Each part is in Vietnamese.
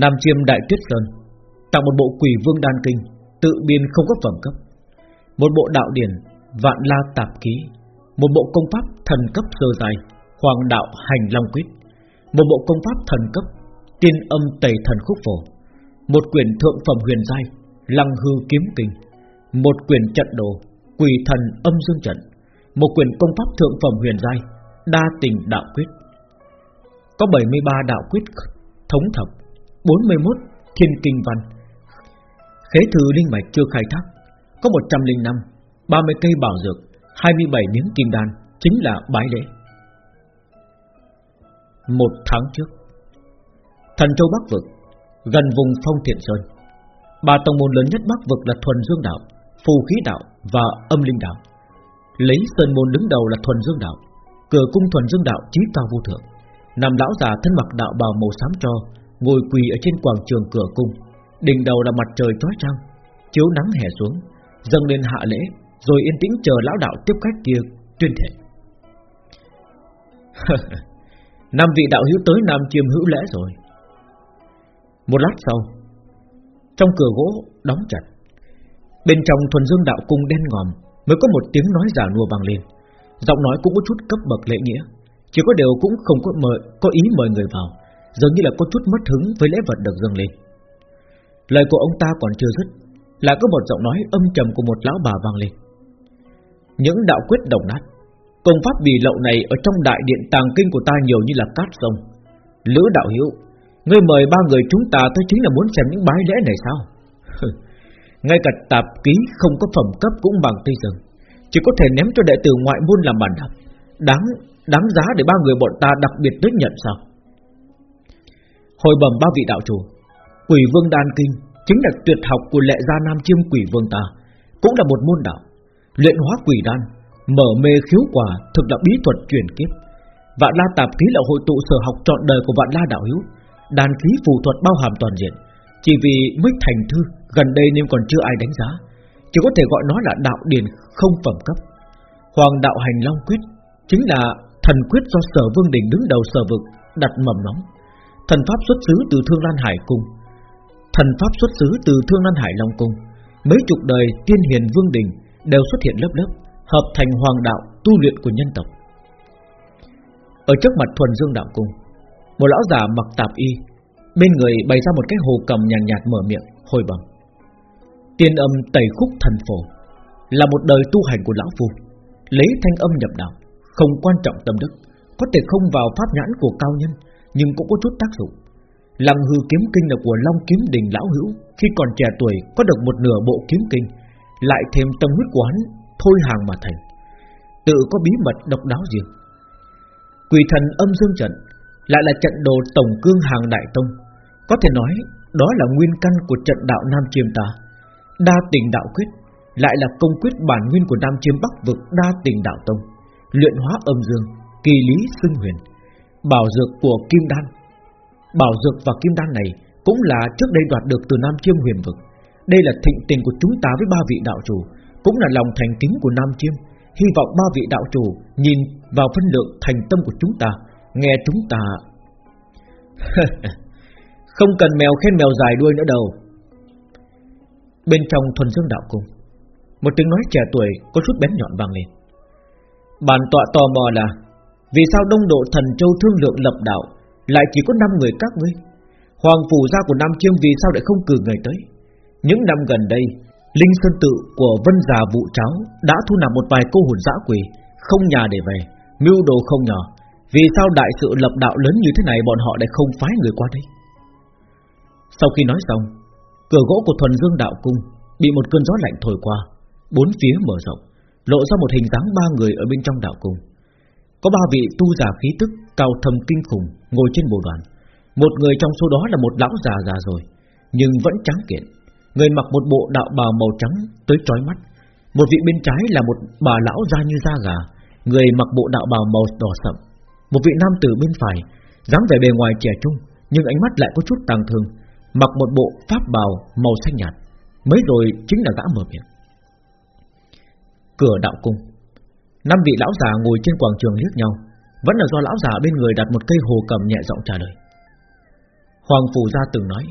Nam Chiêm Đại Tuyết Sơn tặng một bộ Quỷ Vương Đan Kinh, tự biên không có phẩm cấp, một bộ đạo điển Vạn La Tạp Ký, một bộ công pháp thần cấp sơ dài Hoàng Đạo Hành Long Quyết, một bộ công pháp thần cấp Tiên Âm Tẩy Thần Khúc Phổ, một quyển thượng phẩm huyền giai Lăng Hư Kiếm Kinh, một quyển trận đồ Quỷ Thần Âm Dương Trận, một quyển công pháp thượng phẩm huyền giai Đa Tình Đạo Quyết. Có 73 đạo quyết thống thập, 41 thiên kinh văn. Khế thư linh mạch chưa khai thác, có 105, 30 cây bảo dược, 27 miếng kim đan, chính là bái lễ. Một tháng trước, Thần Châu Bắc Vực, gần vùng Phong Thiện Sơn, ba tông môn lớn nhất Bắc Vực là Thuần Dương Đạo, Phù Khí Đạo và Âm Linh Đạo. Lấy Sơn môn đứng đầu là Thuần Dương Đạo, cửa cung Thuần Dương Đạo chí cao vô thượng. Nam lão già thân mặc đạo bào màu xám cho, ngồi quỳ ở trên quảng trường cửa cung, đỉnh đầu là mặt trời chói chang, chiếu nắng hè xuống, dâng lên hạ lễ, rồi yên tĩnh chờ lão đạo tiếp khách kia tuyên thệ. Năm vị đạo hữu tới Nam Chiêm hữu lễ rồi. Một lát sau, trong cửa gỗ đóng chặt, bên trong thuần dương đạo cung đen ngòm mới có một tiếng nói giả nua vang lên. Giọng nói cũng có chút cấp bậc lễ nghĩa, chỉ có điều cũng không có mời, có ý mời người vào, dường như là có chút mất hứng với lễ vật được dâng lên. Lời của ông ta còn chưa dứt, là có một giọng nói âm trầm của một lão bà vang lên. Những đạo quyết đồng nát, công pháp bì lậu này ở trong đại điện tàng kinh của ta nhiều như là cát sông. Lữ đạo hữu, ngươi mời ba người chúng ta tới chính là muốn xem những bái lễ này sao? Ngay cả tạp ký không có phẩm cấp cũng bằng tây rừng, chỉ có thể ném cho đệ tử ngoại môn làm bàn đạp. Đáng đáng giá để ba người bọn ta đặc biệt tới nhận sao? Hồi bẩm ba vị đạo chủ, Quỷ Vương Đan Kinh chính là tuyệt học của lệ gia Nam Chiêm Quỷ Vương ta, cũng là một môn đạo, luyện hóa quỷ đan, mở mê khiếu quả, thực là bí thuật truyền kiếp. Vạn La Tạp Ký là hội tụ sở học trọn đời của Vạn La đạo hữu, đan khí phù thuật bao hàm toàn diện, chỉ vì mới thành thư gần đây nên còn chưa ai đánh giá, chỉ có thể gọi nó là đạo điển không phẩm cấp. Hoàng đạo hành long quyết chính là thần quyết do Sở Vương Đình đứng đầu sở vực đặt mầm nóng. Thần pháp xuất xứ từ Thương Lan Hải cung, thần pháp xuất xứ từ Thương Lan Hải Long cung. Mấy chục đời tiên hiền vương đình đều xuất hiện lớp lớp, hợp thành hoàng đạo tu luyện của nhân tộc. Ở trước mặt thuần dương đạo cung, một lão già mặc tạp y, bên người bày ra một cái hồ cầm nhàn nhạt, nhạt mở miệng, hồi bẩm. Tiên âm tẩy khúc thần phổ là một đời tu hành của lão phu, lấy thanh âm nhập đạo, không quan trọng tâm đức, có thể không vào pháp nhãn của cao nhân, nhưng cũng có chút tác dụng. Lăng hư kiếm kinh là của Long Kiếm Đình Lão Hữu, Khi còn trẻ tuổi, có được một nửa bộ kiếm kinh, Lại thêm tâm huyết của hắn Thôi hàng mà thành. Tự có bí mật độc đáo riêng. Quỷ thần âm dương trận Lại là trận đồ tổng cương hàng đại tông. Có thể nói, Đó là nguyên căn của trận đạo Nam Chiêm ta Đa tình đạo quyết Lại là công quyết bản nguyên của Nam Chiêm Bắc vực Đa tình đạo tông, Luyện hóa âm dương, Kỳ lý xưng huyền. Bảo dược của Kim Đan Bảo dược và kim đan này cũng là trước đây đoạt được từ Nam Chiêm huyền vực. Đây là thịnh tình của chúng ta với ba vị đạo chủ, cũng là lòng thành kính của Nam Chiêm. Hy vọng ba vị đạo chủ nhìn vào phân lượng thành tâm của chúng ta, nghe chúng ta. Không cần mèo khen mèo dài đuôi nữa đâu. Bên trong thuần dương đạo cung, một tiếng nói trẻ tuổi có chút bén nhọn vang lên. Bản tọa tò mò là vì sao đông độ thần châu thương lượng lập đạo, lại chỉ có 5 người các ngươi? Hoàng phủ gia của Nam Chiêm vì sao lại không cử người tới? Những năm gần đây, Linh Sơn Tự của Vân Già Vụ cháu Đã thu nạp một vài cô hồn dã quỷ Không nhà để về, Mưu đồ không nhỏ. Vì sao đại sự lập đạo lớn như thế này Bọn họ lại không phái người qua đây? Sau khi nói xong, Cửa gỗ của thuần dương đạo cung Bị một cơn gió lạnh thổi qua, Bốn phía mở rộng, Lộ ra một hình dáng ba người ở bên trong đạo cung. Có ba vị tu giả khí tức cao thầm kinh khủng ngồi trên bộ đoàn. Một người trong số đó là một lão già già rồi, nhưng vẫn trắng kiện. Người mặc một bộ đạo bào màu trắng tới trói mắt. Một vị bên trái là một bà lão da như da gà, người mặc bộ đạo bào màu đỏ sậm. Một vị nam tử bên phải, dáng vẻ bề ngoài trẻ trung, nhưng ánh mắt lại có chút tàng thương, mặc một bộ pháp bào màu xanh nhạt. Mới rồi chính là gã mở miệng. Cửa đạo cung. Năm vị lão già ngồi trên quảng trường liếc nhau, vẫn là do lão già bên người đặt một cây hồ cầm nhẹ giọng trả lời. Hoàng Phủ Gia từng nói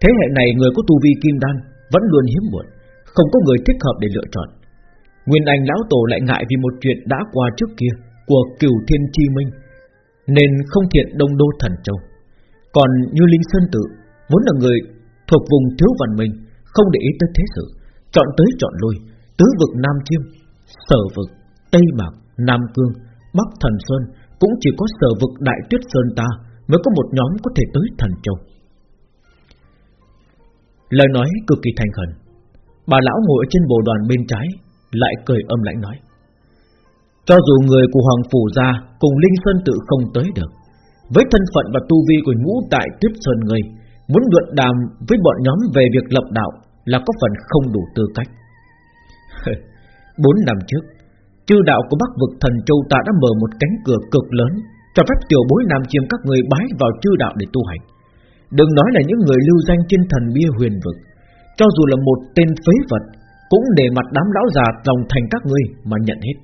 Thế hệ này người có tu vi kim đan Vẫn luôn hiếm muộn Không có người thích hợp để lựa chọn. Nguyên Anh Lão Tổ lại ngại vì một chuyện đã qua trước kia Của cửu thiên chi minh Nên không thiện đông đô thần châu. Còn như Linh Sơn Tự Vốn là người thuộc vùng thiếu văn minh Không để ý tới thế sự Chọn tới chọn lui Tứ vực Nam Chiêm Sở vực Tây Mạc, Nam Cương, Bắc Thần Sơn Cũng chỉ có sở vực Đại Tuyết Sơn ta Mới có một nhóm có thể tới Thần Châu. Lời nói cực kỳ thành khẩn. Bà lão ngồi trên bồ đoàn bên trái, Lại cười âm lãnh nói, Cho dù người của Hoàng Phủ ra Cùng Linh Sơn tự không tới được, Với thân phận và tu vi của ngũ tại Tuyết Sơn người, Muốn luận đàm với bọn nhóm về việc lập đạo Là có phần không đủ tư cách. Bốn năm trước Chư đạo của Bắc vực thần châu ta đã mở một cánh cửa cực lớn, Cho phép tiểu bối nam chiêm các người bái vào chư đạo để tu hành. Đừng nói là những người lưu danh trên thần bia huyền vực, Cho dù là một tên phế vật, Cũng để mặt đám lão già lòng thành các ngươi mà nhận hết.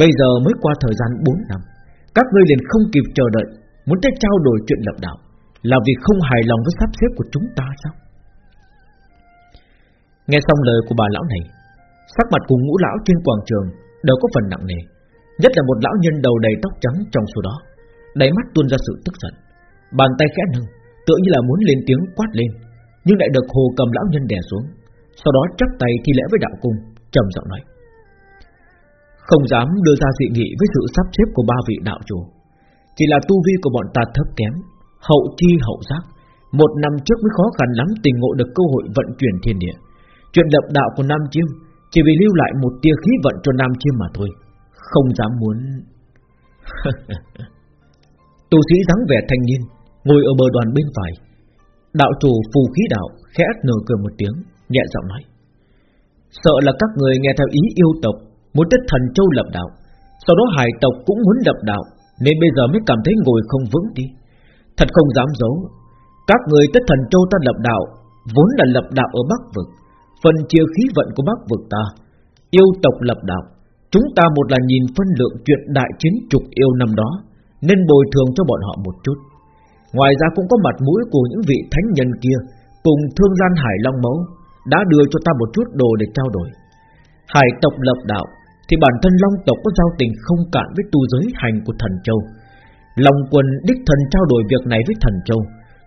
Bây giờ mới qua thời gian 4 năm, Các ngươi liền không kịp chờ đợi, Muốn tới trao đổi chuyện lập đạo, Là vì không hài lòng với sắp xếp của chúng ta sao? Nghe xong lời của bà lão này, Sắc mặt cùng ngũ lão trên quảng trường Đều có phần nặng nề, Nhất là một lão nhân đầu đầy tóc trắng trong số đó. Đáy mắt tuôn ra sự tức giận, Bàn tay khẽ nâng, Tựa như là muốn lên tiếng quát lên, Nhưng lại được hồ cầm lão nhân đè xuống, Sau đó chắp tay thi lễ với đạo cung, trầm giọng nói. Không dám đưa ra dị nghị với sự sắp xếp của ba vị đạo chủ, Chỉ là tu vi của bọn ta thấp kém, Hậu chi hậu giác, Một năm trước mới khó khăn lắm tình ngộ được cơ hội vận chuyển thiên địa. Chuyện lập đạo của Nam Chiêm chỉ vì lưu lại một tia khí vận cho Nam Chiêm mà thôi. Không dám muốn. Tu sĩ dáng vẻ thanh niên, Ngồi ở bờ đoàn bên phải. Đạo chủ phù khí đạo khẽ nở cười một tiếng, Nhẹ giọng nói. Sợ là các người nghe theo ý yêu tộc, Muốn tết thần châu lập đạo. Sau đó hải tộc cũng muốn lập đạo, Nên bây giờ mới cảm thấy ngồi không vững đi. Thật không dám giấu. Các người tết thần châu ta lập đạo, Vốn là lập đạo ở Bắc Vực. Phần chia khí vận của bác Vực ta. Yêu tộc lập đạo, Chúng ta một là nhìn phân lượng chuyện đại chiến trục yêu năm đó, Nên bồi thường cho bọn họ một chút. Ngoài ra cũng có mặt mũi của những vị thánh nhân kia, Cùng thương gian Hải Long Mẫu, Đã đưa cho ta một chút đồ để trao đổi. Hải tộc lập đạo, Thì bản thân Long tộc có giao tình không cạn với tu giới hành của thần châu. Long quân đích thần trao đổi việc này với thần châu,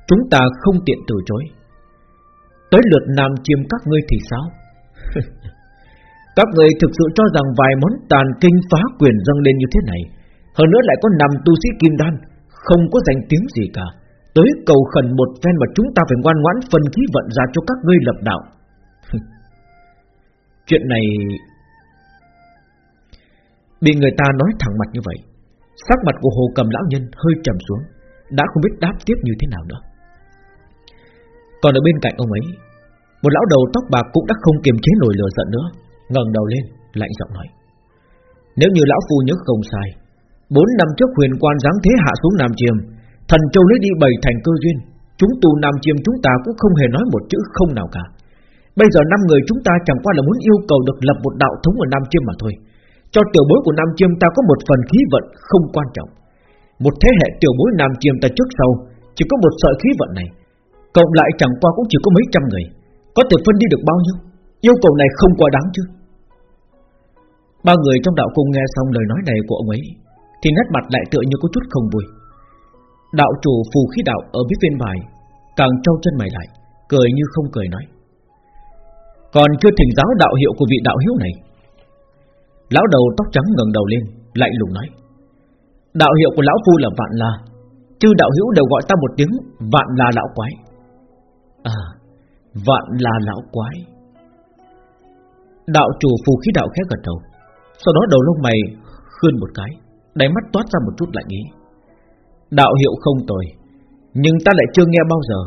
Chúng ta không tiện từ chối. Tới lượt nam chiêm các ngươi thì sao? Các người thực sự cho rằng vài món tàn kinh phá quyền dâng lên như thế này, Hơn nữa lại có nằm tu sĩ kim đan, không có danh tiếng gì cả. Tới cầu khẩn một phen mà chúng ta phải ngoan ngoãn phân khí vận ra cho các ngươi lập đạo. Chuyện này Bị người ta nói thẳng mặt như vậy, Sắc mặt của hồ cầm lão nhân hơi trầm xuống, Đã không biết đáp tiếp như thế nào nữa. Còn ở bên cạnh ông ấy, Một lão đầu tóc bạc cũng đã không kiềm chế nổi lửa giận nữa, ngẩng đầu lên, lạnh giọng nói. Nếu như lão phu nhớ không sai, Bốn năm trước huyền quan giáng thế hạ xuống Nam Chiêm, Thần Châu lấy đi bảy thành cơ duyên, Chúng tu Nam Chiêm chúng ta cũng không hề nói một chữ không nào cả. Bây giờ năm người chúng ta chẳng qua là muốn yêu cầu được lập một đạo thống ở Nam Chiêm mà thôi. Cho tiểu bối của Nam Chiêm ta có một phần khí vận không quan trọng. Một thế hệ tiểu bối Nam Chiêm ta trước sau, Chỉ có một sợi khí vận này Cộng lại chẳng qua cũng chỉ có mấy trăm người. Có thể phân đi được bao nhiêu? Yêu cầu này không quá đáng chứ? Ba người trong đạo cung nghe xong lời nói này của ông ấy, thì nét mặt lại tựa như có chút không vui. Đạo chủ phù khí đạo ở biết viên bài Càng trâu chân mày lại, Cười như không cười nói. Còn chưa thỉnh giáo đạo hiệu của vị đạo hiếu này. Lão đầu tóc trắng ngẩng đầu lên, Lạnh lùng nói. Đạo hiệu của lão phu là vạn la. Chứ đạo hữu đều gọi ta một tiếng Vạn la lão quái. À Vạn là lão quái. Đạo chủ phù khí đạo khẽ gật đầu. Sau đó đầu lông mày khươn một cái, Đáy mắt toát ra một chút lạnh ý. Đạo hiệu không tồi, Nhưng ta lại chưa nghe bao giờ,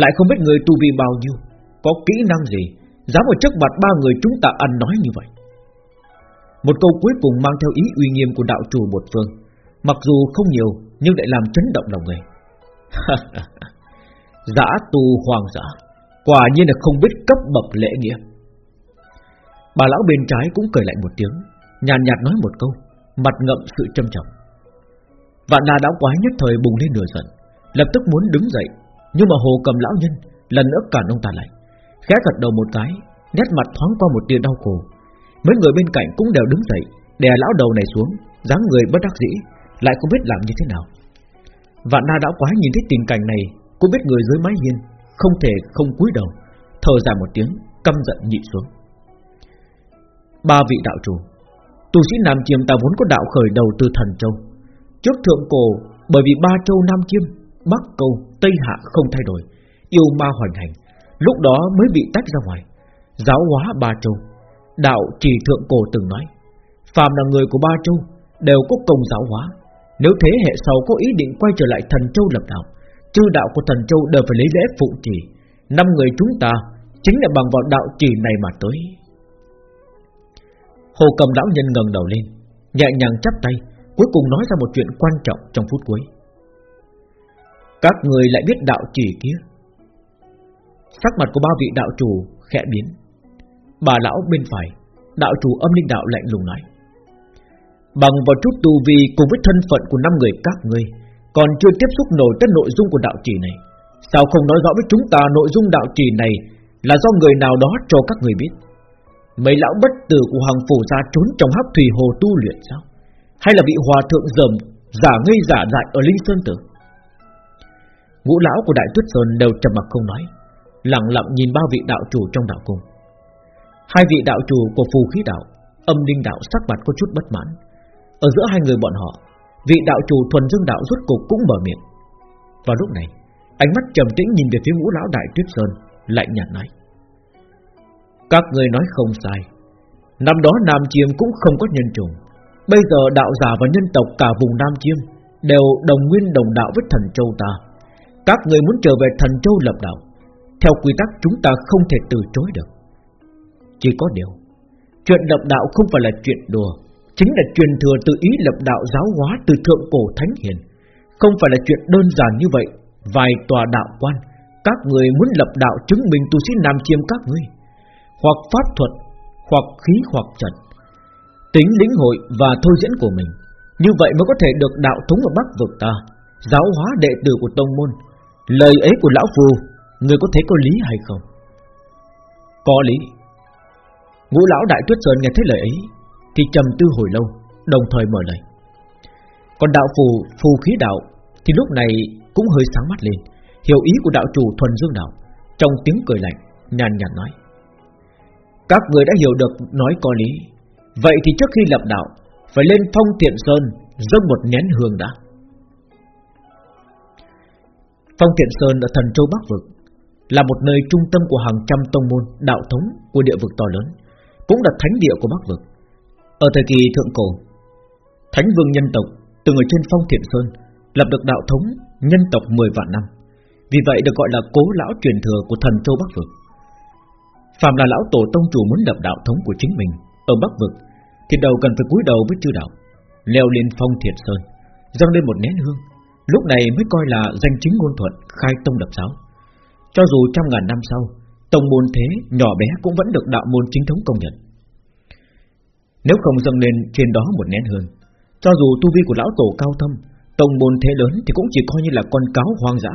Lại không biết người tu vi bao nhiêu, Có kỹ năng gì, Dám ở trước mặt ba người chúng ta ăn nói như vậy. Một câu cuối cùng mang theo ý uy nghiêm của đạo chủ một phương, Mặc dù không nhiều, Nhưng lại làm chấn động lòng người. Giã tu hoàng giả Quả nhiên là không biết cấp bậc lễ nghĩa. Bà lão bên trái cũng cười lại một tiếng, Nhàn nhạt nói một câu, Mặt ngậm sự trầm trọng. Vạn la đáo quái nhất thời bùng lên nửa giận, Lập tức muốn đứng dậy, Nhưng mà hồ cầm lão nhân Lần nữa cản ông ta lại, Khẽ gật đầu một cái, Nét mặt thoáng qua một tia đau khổ. Mấy người bên cạnh cũng đều đứng dậy, Đè lão đầu này xuống, dáng người bất đắc dĩ, Lại không biết làm như thế nào. Vạn na đã quá nhìn thấy tình cảnh này Cô biết người dưới mái hiên Không thể không cúi đầu Thở dài một tiếng Căm giận nhịn xuống. Ba vị đạo chủ Tu sĩ Nam Chiêm ta vốn có đạo khởi đầu từ thần châu. Trước thượng cổ Bởi vì ba châu Nam Chiêm Bắc Câu, Tây Hạ không thay đổi Yêu ma hoành hành Lúc đó mới bị tách ra ngoài Giáo hóa ba châu. Đạo chỉ thượng cổ từng nói Phàm là người của ba châu Đều có công giáo hóa Nếu thế hệ sau có ý định quay trở lại thần châu lập đạo Chư đạo của thần châu đều phải lấy lễ phụng chỉ Năm người chúng ta Chính là bằng vào đạo chỉ này mà tới. Hồ cầm lão nhân ngẩng đầu lên, Nhẹ nhàng chắp tay, Cuối cùng nói ra một chuyện quan trọng trong phút cuối. Các người lại biết đạo chỉ kia. Sắc mặt của ba vị đạo chủ khẽ biến. Bà lão bên phải, Đạo chủ âm linh đạo lạnh lùng nói. Bằng vào chút tu vi cùng với thân phận của năm người các ngươi còn chưa tiếp xúc nổi tới nội dung của đạo trì này. Sao không nói rõ với chúng ta nội dung đạo trì này Là do người nào đó cho các người biết? Mấy lão bất tử của Hoàng Phủ ra trốn trong hắc thủy hồ tu luyện sao? Hay là bị hòa thượng dầm, Giả ngây giả dại ở Linh Sơn Tử? Ngũ lão của Đại Tuyết Sơn đều trầm mặc không nói, Lặng lặng nhìn ba vị đạo chủ trong đạo cung. Hai vị đạo chủ của phù khí đạo, Âm linh đạo sắc mặt có chút bất mãn. Ở giữa hai người bọn họ Vị đạo chủ thuần dương đạo rốt cục cũng mở miệng. Vào lúc này, Ánh mắt trầm tĩnh nhìn về phía ngũ lão đại tuyết sơn, Lạnh nhạt nói. Các người nói không sai. Năm đó Nam Chiêm cũng không có nhân trùng Bây giờ đạo giả và nhân tộc cả vùng Nam Chiêm Đều đồng nguyên đồng đạo với thần châu ta. Các người muốn trở về thần châu lập đạo. Theo quy tắc, chúng ta không thể từ chối được. Chỉ có điều, Chuyện lập đạo không phải là chuyện đùa. Chính là truyền thừa từ ý lập đạo giáo hóa từ thượng cổ thánh hiền. Không phải là chuyện đơn giản như vậy. Vài tòa đạo quan, Các người muốn lập đạo chứng minh tu sĩ Nam Chiêm các ngươi. Hoặc pháp thuật, Hoặc khí, hoặc trận. Tính lĩnh hội và thôi diễn của mình, Như vậy mới có thể được đạo thống ở Bắc vực ta, Giáo hóa đệ tử của Tông Môn. Lời ấy của Lão Phù Người có thấy có lý hay không? Có lý. Ngũ lão đại tuyết sơn nghe thấy lời ấy thì trầm tư hồi lâu, Đồng thời mở lời. Còn đạo phù phù khí đạo Thì lúc này cũng hơi sáng mắt lên, Hiểu ý của đạo chủ thuần dương đạo, Trong tiếng cười lạnh, nhàn nhạt nói. Các người đã hiểu được nói có lý, Vậy thì trước khi lập đạo, Phải lên phong tiện sơn, Dâng một nén hương đã. Phong tiện sơn ở thần châu Bắc Vực Là một nơi trung tâm của hàng trăm tông môn, Đạo thống của địa vực to lớn, Cũng là thánh địa của Bắc Vực. Ở thời kỳ thượng cổ, Thánh vương nhân tộc từng ở trên phong thiện sơn Lập được đạo thống nhân tộc 10 vạn năm. Vì vậy được gọi là cố lão truyền thừa của thần châu Bắc Vực. Phạm là lão tổ tông chủ muốn lập đạo thống của chính mình Ở Bắc Vực Thì đầu cần phải cúi đầu với chư đạo, Leo lên phong thiện sơn, Dâng lên một nén hương, Lúc này mới coi là danh chính ngôn thuận Khai tông lập giáo. Cho dù trăm ngàn năm sau, Tông môn thế nhỏ bé cũng vẫn được đạo môn chính thống công nhận. Nếu không dâng lên trên đó một nén hương. Cho dù tu vi của lão tổ cao thâm Tông môn thế lớn thì cũng chỉ coi như là con cáo hoang dã.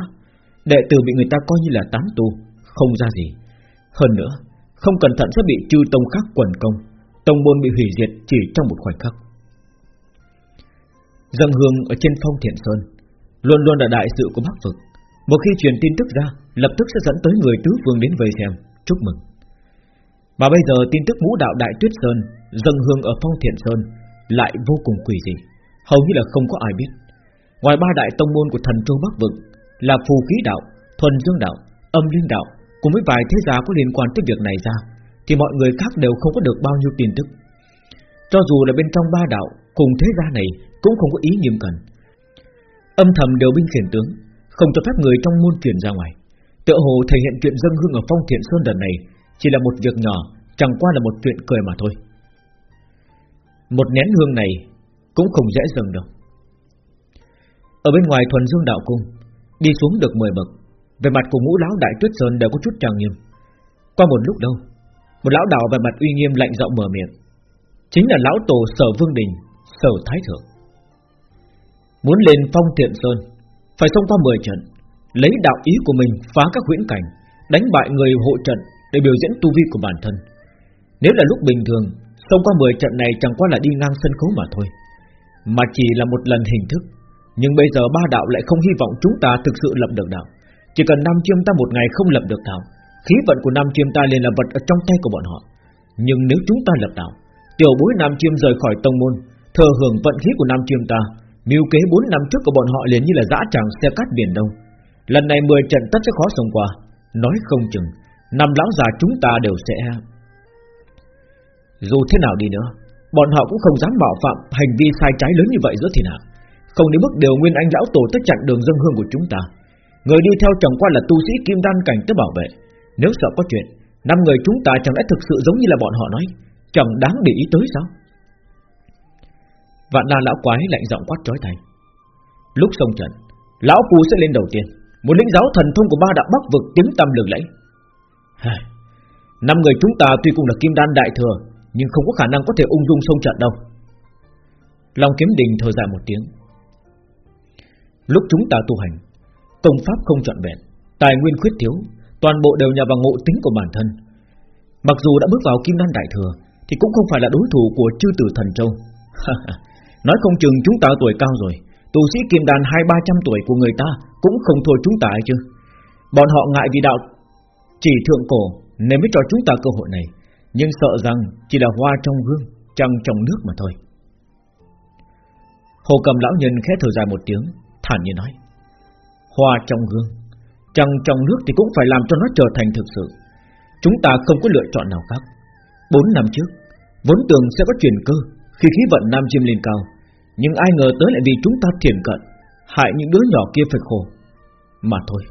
Đệ tử bị người ta coi như là tán tu, Không ra gì. Hơn nữa, Không cẩn thận sẽ bị chư tông khác quần công. Tông môn bị hủy diệt chỉ trong một khoảnh khắc. Dâng hương ở trên phong thiện sơn. Luôn luôn là đại sự của Bắc Vực. Một khi truyền tin tức ra, Lập tức sẽ dẫn tới người tứ vương đến vây xem. Chúc mừng. Mà bây giờ tin tức ngũ đạo Đại Tuyết Sơn Dâng hương ở phong thiện sơn Lại vô cùng quỷ dị Hầu như là không có ai biết. Ngoài ba đại tông môn của thần châu Bắc Vực Là phù khí đạo, thuần dương đạo, âm linh đạo Cùng với vài thế gia có liên quan tới việc này ra Thì mọi người khác đều không có được bao nhiêu tin tức. Cho dù là bên trong ba đạo Cùng thế gia này cũng không có ý nghiêm cẩn Âm thầm đều binh khiển tướng Không cho phép người trong môn truyền ra ngoài. Tựa hồ thể hiện chuyện dân hương ở phong thiện sơn đợt này chỉ là một việc nhỏ, Chẳng qua là một chuyện cười mà thôi. Một nén hương này Cũng không dễ dừng đâu. Ở bên ngoài thuần dương đạo cung, Đi xuống được 10 bậc, Về mặt của ngũ lão đại tuyết sơn đều có chút trang nghiêm. Qua một lúc đâu Một lão đạo về mặt uy nghiêm lạnh giọng mở miệng, Chính là lão tổ sở vương đình, Sở thái thượng. Muốn lên phong thiện sơn, Phải xông qua 10 trận, Lấy đạo ý của mình phá các huyễn cảnh, Đánh bại người hộ trận để biểu diễn tu vi của bản thân. Nếu là lúc bình thường Xông qua 10 trận này chẳng qua là đi ngang sân khấu mà thôi, Mà chỉ là một lần hình thức. Nhưng bây giờ ba đạo lại không hy vọng chúng ta thực sự lập được đạo. Chỉ cần Nam Chiêm ta một ngày không lập được đạo, Khí vận của Nam Chiêm ta liền là vật ở trong tay của bọn họ. Nhưng nếu chúng ta lập đạo, Tiểu bối Nam Chiêm rời khỏi tông môn, Thờ hưởng vận khí của Nam Chiêm ta, Mưu kế 4 năm trước của bọn họ liền như là dã tràng xe cát biển đông. Lần này 10 trận tất sẽ khó sống qua, Nói không chừng. Năm lão già chúng ta đều sẽ Dù thế nào đi nữa, Bọn họ cũng không dám bảo phạm Hành vi sai trái lớn như vậy giữa thì hạ. Không đến mức đều nguyên anh lão tổ tất chặn đường dân hương của chúng ta. Người đi theo chẳng qua là tu sĩ kim đan cảnh tới bảo vệ. Nếu sợ có chuyện, Năm người chúng ta chẳng lẽ thực sự giống như là bọn họ nói? Chẳng đáng để ý tới sao? Vạn la lão quái lạnh giọng quát trói thành Lúc xong trận, Lão phù sẽ lên đầu tiên. Một lĩnh giáo thần thông của ba đạo bắc vực tiếng tâm lừng lẫy. Năm người chúng ta tuy cũng là kim đan đại thừa, Nhưng không có khả năng có thể ung dung sông trận đâu. Long kiếm đình thở dài một tiếng. Lúc chúng ta tu hành, Công pháp không trọn vẹn, Tài nguyên khuyết thiếu, Toàn bộ đều nhờ vào ngộ tính của bản thân. Mặc dù đã bước vào kim đan đại thừa, Thì cũng không phải là đối thủ của chư tử thần châu. Nói không chừng chúng ta tuổi cao rồi, Tu sĩ kim đan hai ba trăm tuổi của người ta Cũng không thua chúng ta chứ. Bọn họ ngại vì đạo chỉ thượng cổ, nên mới cho chúng ta cơ hội này. Nhưng sợ rằng chỉ là hoa trong gương, Trăng trong nước mà thôi. Hồ cầm lão nhân khẽ thở dài một tiếng, Thản nhiên nói, Hoa trong gương, Trăng trong nước thì cũng phải làm cho nó trở thành thực sự. Chúng ta không có lựa chọn nào khác. Bốn năm trước, Vốn tưởng sẽ có chuyển cơ, Khi khí vận Nam Chiêm lên cao. Nhưng ai ngờ tới lại vì chúng ta thiền cận, Hại những đứa nhỏ kia phải khổ. Mà thôi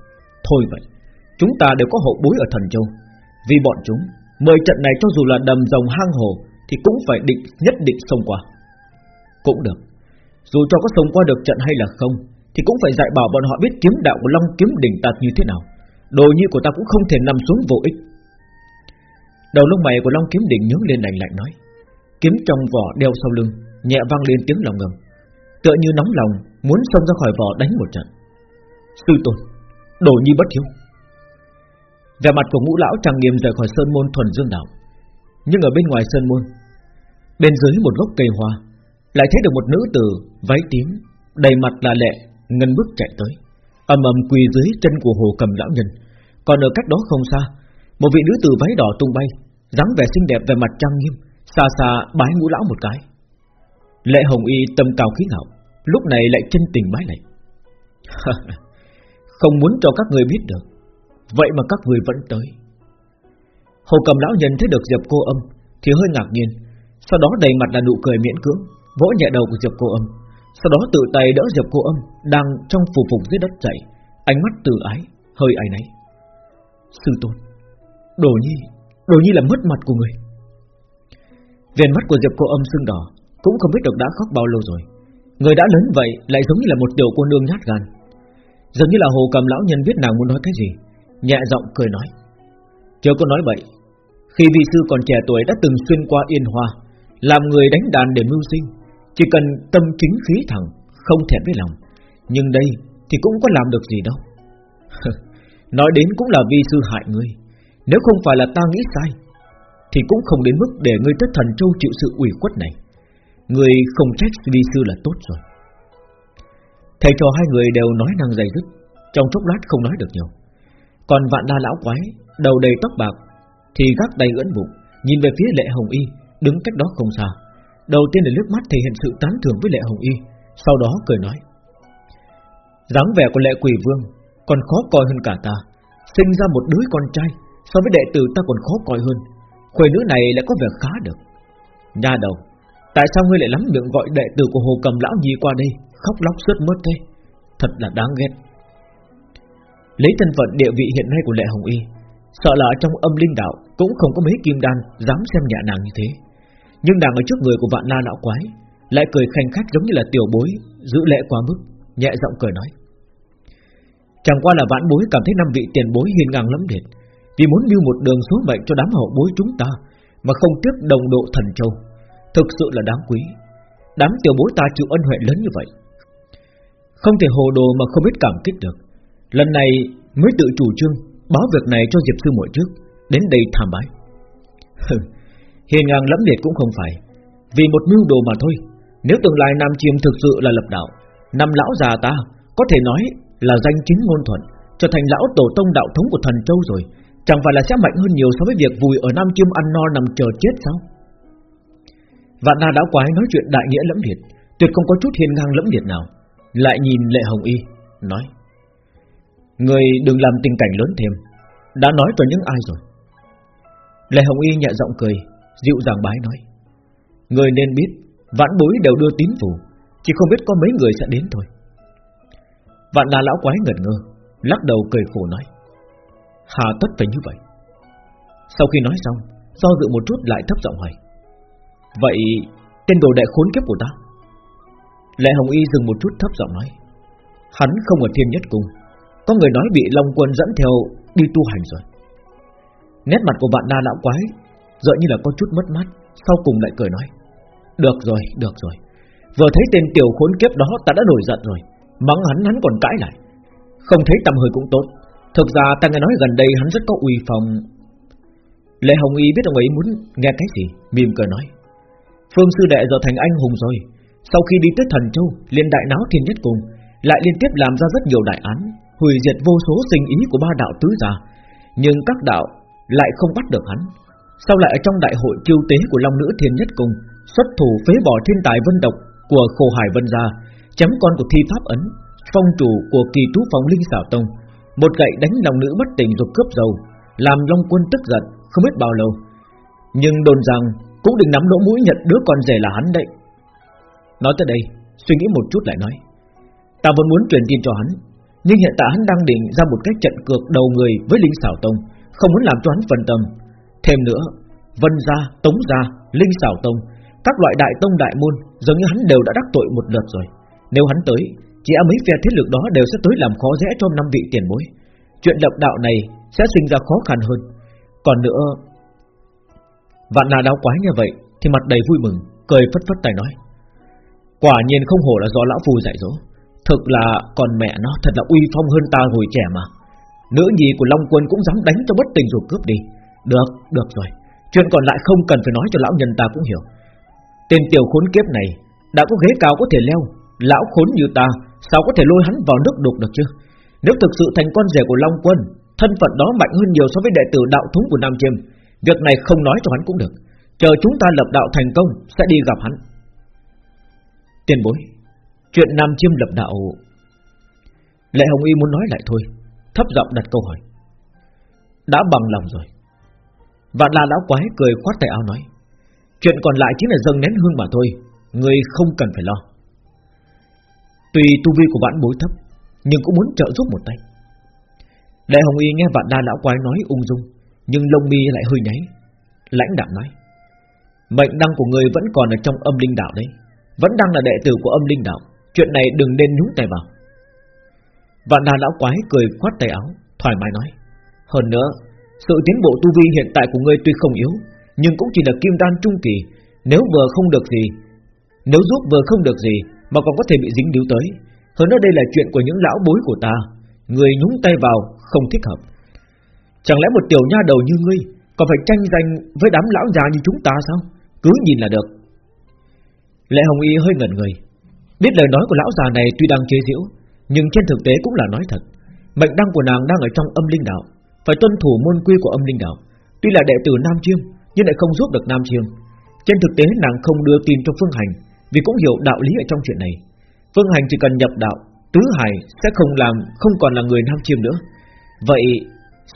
Thôi vậy. Chúng ta đều có hậu bối ở thần châu. Vì bọn chúng, mời trận này cho dù là đầm rồng hang hồ, Thì cũng phải định, nhất định xông qua. Cũng được, Dù cho có xông qua được trận hay là không, Thì cũng phải dạy bảo bọn họ biết kiếm đạo của Long kiếm đỉnh tạt như thế nào. Đồ như của ta cũng không thể nằm xuống vô ích. Đầu lông mày của Long kiếm đỉnh nhướng lên lạnh lạnh nói. Kiếm trong vỏ đeo sau lưng, Nhẹ vang lên tiếng lòng ngầm. Tựa như nóng lòng, Muốn xông ra khỏi vỏ đánh một trận. Sư tôn, Đồ như bất hiếu. Về mặt của ngũ lão trang nghiêm rời khỏi sơn môn thuần dương đạo Nhưng ở bên ngoài sơn môn Bên dưới một gốc cây hoa Lại thấy được một nữ tử váy tím Đầy mặt là lệ Ngân bước chạy tới ầm ầm quỳ dưới chân của hồ cầm lão nhân Còn ở cách đó không xa Một vị nữ tử váy đỏ tung bay dáng vẻ xinh đẹp về mặt trang nghiêm xa xa bái ngũ lão một cái. Lệ Hồng Y tâm cao khí ngạo, lúc này lại chân tình bái lạy. Không muốn cho các người biết được, vậy mà các người vẫn tới. Hồ Cầm lão nhân thấy được Diệp Cô Âm thì hơi ngạc nhiên, sau đó đầy mặt là nụ cười miễn cưỡng, vỗ nhẹ đầu của Diệp Cô Âm, sau đó tự tay đỡ Diệp Cô Âm đang trong phù phục dưới đất chảy ánh mắt từ ái, hơi ai nấy. Sư tôn, Đồ Nhi, Đồ Nhi là mất mặt của người. Viền mắt của Diệp cô âm sưng đỏ Cũng không biết được đã khóc bao lâu rồi Người đã lớn vậy lại giống như là một tiểu cô nương nhát gan giống như là hồ cầm lão nhân biết nàng muốn nói cái gì Nhẹ giọng cười nói. Chớ có nói vậy Khi vị sư còn trẻ tuổi đã từng xuyên qua yên hoa, Làm người đánh đàn để mưu sinh, Chỉ cần tâm chính khí thẳng, Không thẹn với lòng, Nhưng đây thì cũng có làm được gì đâu. Nói đến cũng là vi sư hại ngươi, Nếu không phải là ta nghĩ sai, thì cũng không đến mức để ngươi tất thần châu chịu sự ủy khuất này. Ngươi không trách vi sư là tốt rồi. Thầy trò hai người đều nói năng dày dứt, Trong chốc lát không nói được nhiều. Còn vạn đa lão quái, Đầu đầy tóc bạc, Thì gác tay ưỡn bụng, Nhìn về phía lệ hồng y, Đứng cách đó không xa. Đầu tiên là nước mắt thể hiện sự tán thưởng với lệ hồng y, Sau đó cười nói, dáng vẻ của lệ quỷ vương Còn khó coi hơn cả ta, Sinh ra một đứa con trai, So với đệ tử ta còn khó coi hơn, Khuê nữ này lại có vẻ khá được. Nhà đầu, Tại sao ngươi lại lắm miệng gọi đệ tử của Hồ Cầm Lão Nhi qua đây, Khóc lóc suốt mướt thế? Thật là đáng ghét. Lấy thân phận địa vị hiện nay của Lệ Hồng Y, Sợ là trong âm linh đạo Cũng không có mấy kim đan Dám xem nhẹ nàng như thế. Nhưng nàng ở trước người của vạn la lão quái Lại cười khanh khách giống như là tiểu bối, Giữ lệ quá mức, Nhẹ giọng cười nói. Chẳng qua là vãn bối cảm thấy năm vị tiền bối hiền ngang lắm liệt, vì muốn lưu một đường số mệnh cho đám hậu bối chúng ta Mà không tiếp đồng độ thần châu. Thực sự là đáng quý. Đám tiểu bối ta chịu ân huệ lớn như vậy. Không thể hồ đồ mà không biết cảm kích được. Lần này mới tự chủ trương, Báo việc này cho Diệp Sư muội trước, Đến đây tham bái. Hiền ngang lẫm liệt cũng không phải, Vì một mưu đồ mà thôi. Nếu tương lai Nam Chiêm thực sự là lập đạo, Năm lão già ta Có thể nói là danh chính ngôn thuận, Trở thành lão tổ tông đạo thống của thần châu rồi, Chẳng phải là sẽ mạnh hơn nhiều so với việc vùi ở Nam Chiêm ăn no nằm chờ chết sao? Vạn Na đáo quái nói chuyện đại nghĩa lẫm liệt, Tuyệt không có chút hiền ngang lẫm liệt nào. Lại nhìn Lệ Hồng Y, Nói Người đừng làm tình cảnh lớn thêm. Đã nói cho những ai rồi? Lệ Hồng Y nhẹ giọng cười, Dịu dàng bái nói. Người nên biết Vãn bối đều đưa tín phủ Chỉ không biết có mấy người sẽ đến thôi. Vạn là lão quái ngẩn ngơ, Lắc đầu cười khổ nói. Hà tất phải như vậy. Sau khi nói xong, Do dự một chút lại thấp giọng hỏi. Vậy tên đồ đệ khốn kiếp của ta? Lệ Hồng Y dừng một chút thấp giọng nói. Hắn không ở thiên nhất cung có người nói bị Long Quân dẫn theo Đi tu hành rồi. Nét mặt của bạn đa lão quái Dựa như là có chút mất mát Sau cùng lại cười nói Được rồi, được rồi. Vừa thấy tên tiểu khốn kiếp đó ta đã nổi giận rồi Mắng hắn hắn còn cãi lại. Không thấy tầm hơi cũng tốt. Thực ra ta nghe nói gần đây hắn rất có uy phong. Lệ Hồng Y biết ông ấy muốn nghe cái gì Mỉm cười nói Phương sư đệ giờ thành anh hùng rồi. Sau khi đi tới thần châu liên đại náo thiên nhất cùng Lại liên tiếp làm ra rất nhiều đại án. Hủy diệt vô số sinh ý của ba đạo tứ gia. Nhưng các đạo lại không bắt được hắn. Sau lại ở trong đại hội kiêu tế của Long Nữ Thiên Nhất Cung, Xuất thủ phế bỏ thiên tài vân độc Của khổ hải vân gia, Chém con của thi pháp ấn, Phong chủ của kỳ tú phòng linh xảo tông, Một gậy đánh lòng nữ bất tỉnh rồi cướp dầu, Làm Long quân tức giận, Không biết bao lâu. Nhưng đồn rằng cũng đừng nắm lỗ mũi nhận đứa con rể là hắn đấy. Nói tới đây, Suy nghĩ một chút lại nói, Ta vẫn muốn truyền tin cho hắn nhưng hiện tại hắn đang định ra một cách trận cược đầu người với Linh sảo tông không muốn làm cho hắn phân tâm. Thêm nữa, Vân gia, Tống gia, Linh sảo tông, các loại đại tông đại môn, giống như hắn đều đã đắc tội một lượt rồi. Nếu hắn tới, chỉ ở mấy phe thế lực đó đều sẽ tới làm khó dễ cho năm vị tiền bối. Chuyện lập đạo này sẽ sinh ra khó khăn hơn. Còn nữa, vạn là đau quái như vậy, thì mặt đầy vui mừng, cười phất phất tay nói: quả nhiên không hổ là do lão phù dạy dỗ. Thực là còn mẹ nó thật là uy phong hơn ta hồi trẻ mà. Nữ nhi của Long Quân cũng dám đánh cho bất tình rồi cướp đi. Được, được rồi. Chuyện còn lại không cần phải nói cho lão nhân ta cũng hiểu. Tên tiểu khốn kiếp này Đã có ghế cao có thể leo Lão khốn như ta Sao có thể lôi hắn vào nước đục được chứ? Nếu thực sự thành con rể của Long Quân Thân phận đó mạnh hơn nhiều so với đệ tử đạo thống của Nam Chiêm Việc này không nói cho hắn cũng được. Chờ chúng ta lập đạo thành công Sẽ đi gặp hắn. Tiền bối. Chuyện Nam Chiêm lập đạo Lệ Hồng Y muốn nói lại thôi thấp giọng đặt câu hỏi. Đã bằng lòng rồi. Vạn la lão quái cười khoát tay áo nói. Chuyện còn lại chính là dâng nén hương mà thôi, người không cần phải lo. Tuy tu vi của vãn bối thấp, nhưng cũng muốn trợ giúp một tay. Đại Hồng Y nghe vạn la lão quái nói ung dung, nhưng lông mi lại hơi nháy. Lãnh đạm nói. Mệnh đăng của người vẫn còn ở trong âm linh đạo đấy Vẫn đang là đệ tử của âm linh đạo Chuyện này đừng nên nhúng tay vào. Vạn đà lão quái cười khoát tay áo, Thoải mái nói, Hơn nữa, Sự tiến bộ tu vi hiện tại của ngươi tuy không yếu, Nhưng cũng chỉ là kim đan trung kỳ, Nếu vừa không được gì, Nếu giúp vừa không được gì Mà còn có thể bị dính điếu tới. Hơn nữa đây là chuyện của những lão bối của ta, Người nhúng tay vào không thích hợp. Chẳng lẽ một tiểu nha đầu như ngươi Còn phải tranh giành với đám lão già như chúng ta sao? Cứ nhìn là được. Lệ Hồng Y hơi ngẩn người. Biết lời nói của lão già này tuy đang chế giễu, nhưng trên thực tế cũng là nói thật. Mệnh đăng của nàng đang ở trong âm linh đạo, Phải tuân thủ môn quy của âm linh đạo. Tuy là đệ tử Nam Chiêm, Nhưng lại không giúp được Nam Chiêm. Trên thực tế, nàng không đưa tin cho Phương Hành, Vì cũng hiểu đạo lý ở trong chuyện này. Phương Hành chỉ cần nhập đạo, Tứ Hải sẽ không làm, Không còn là người Nam Chiêm nữa. Vậy,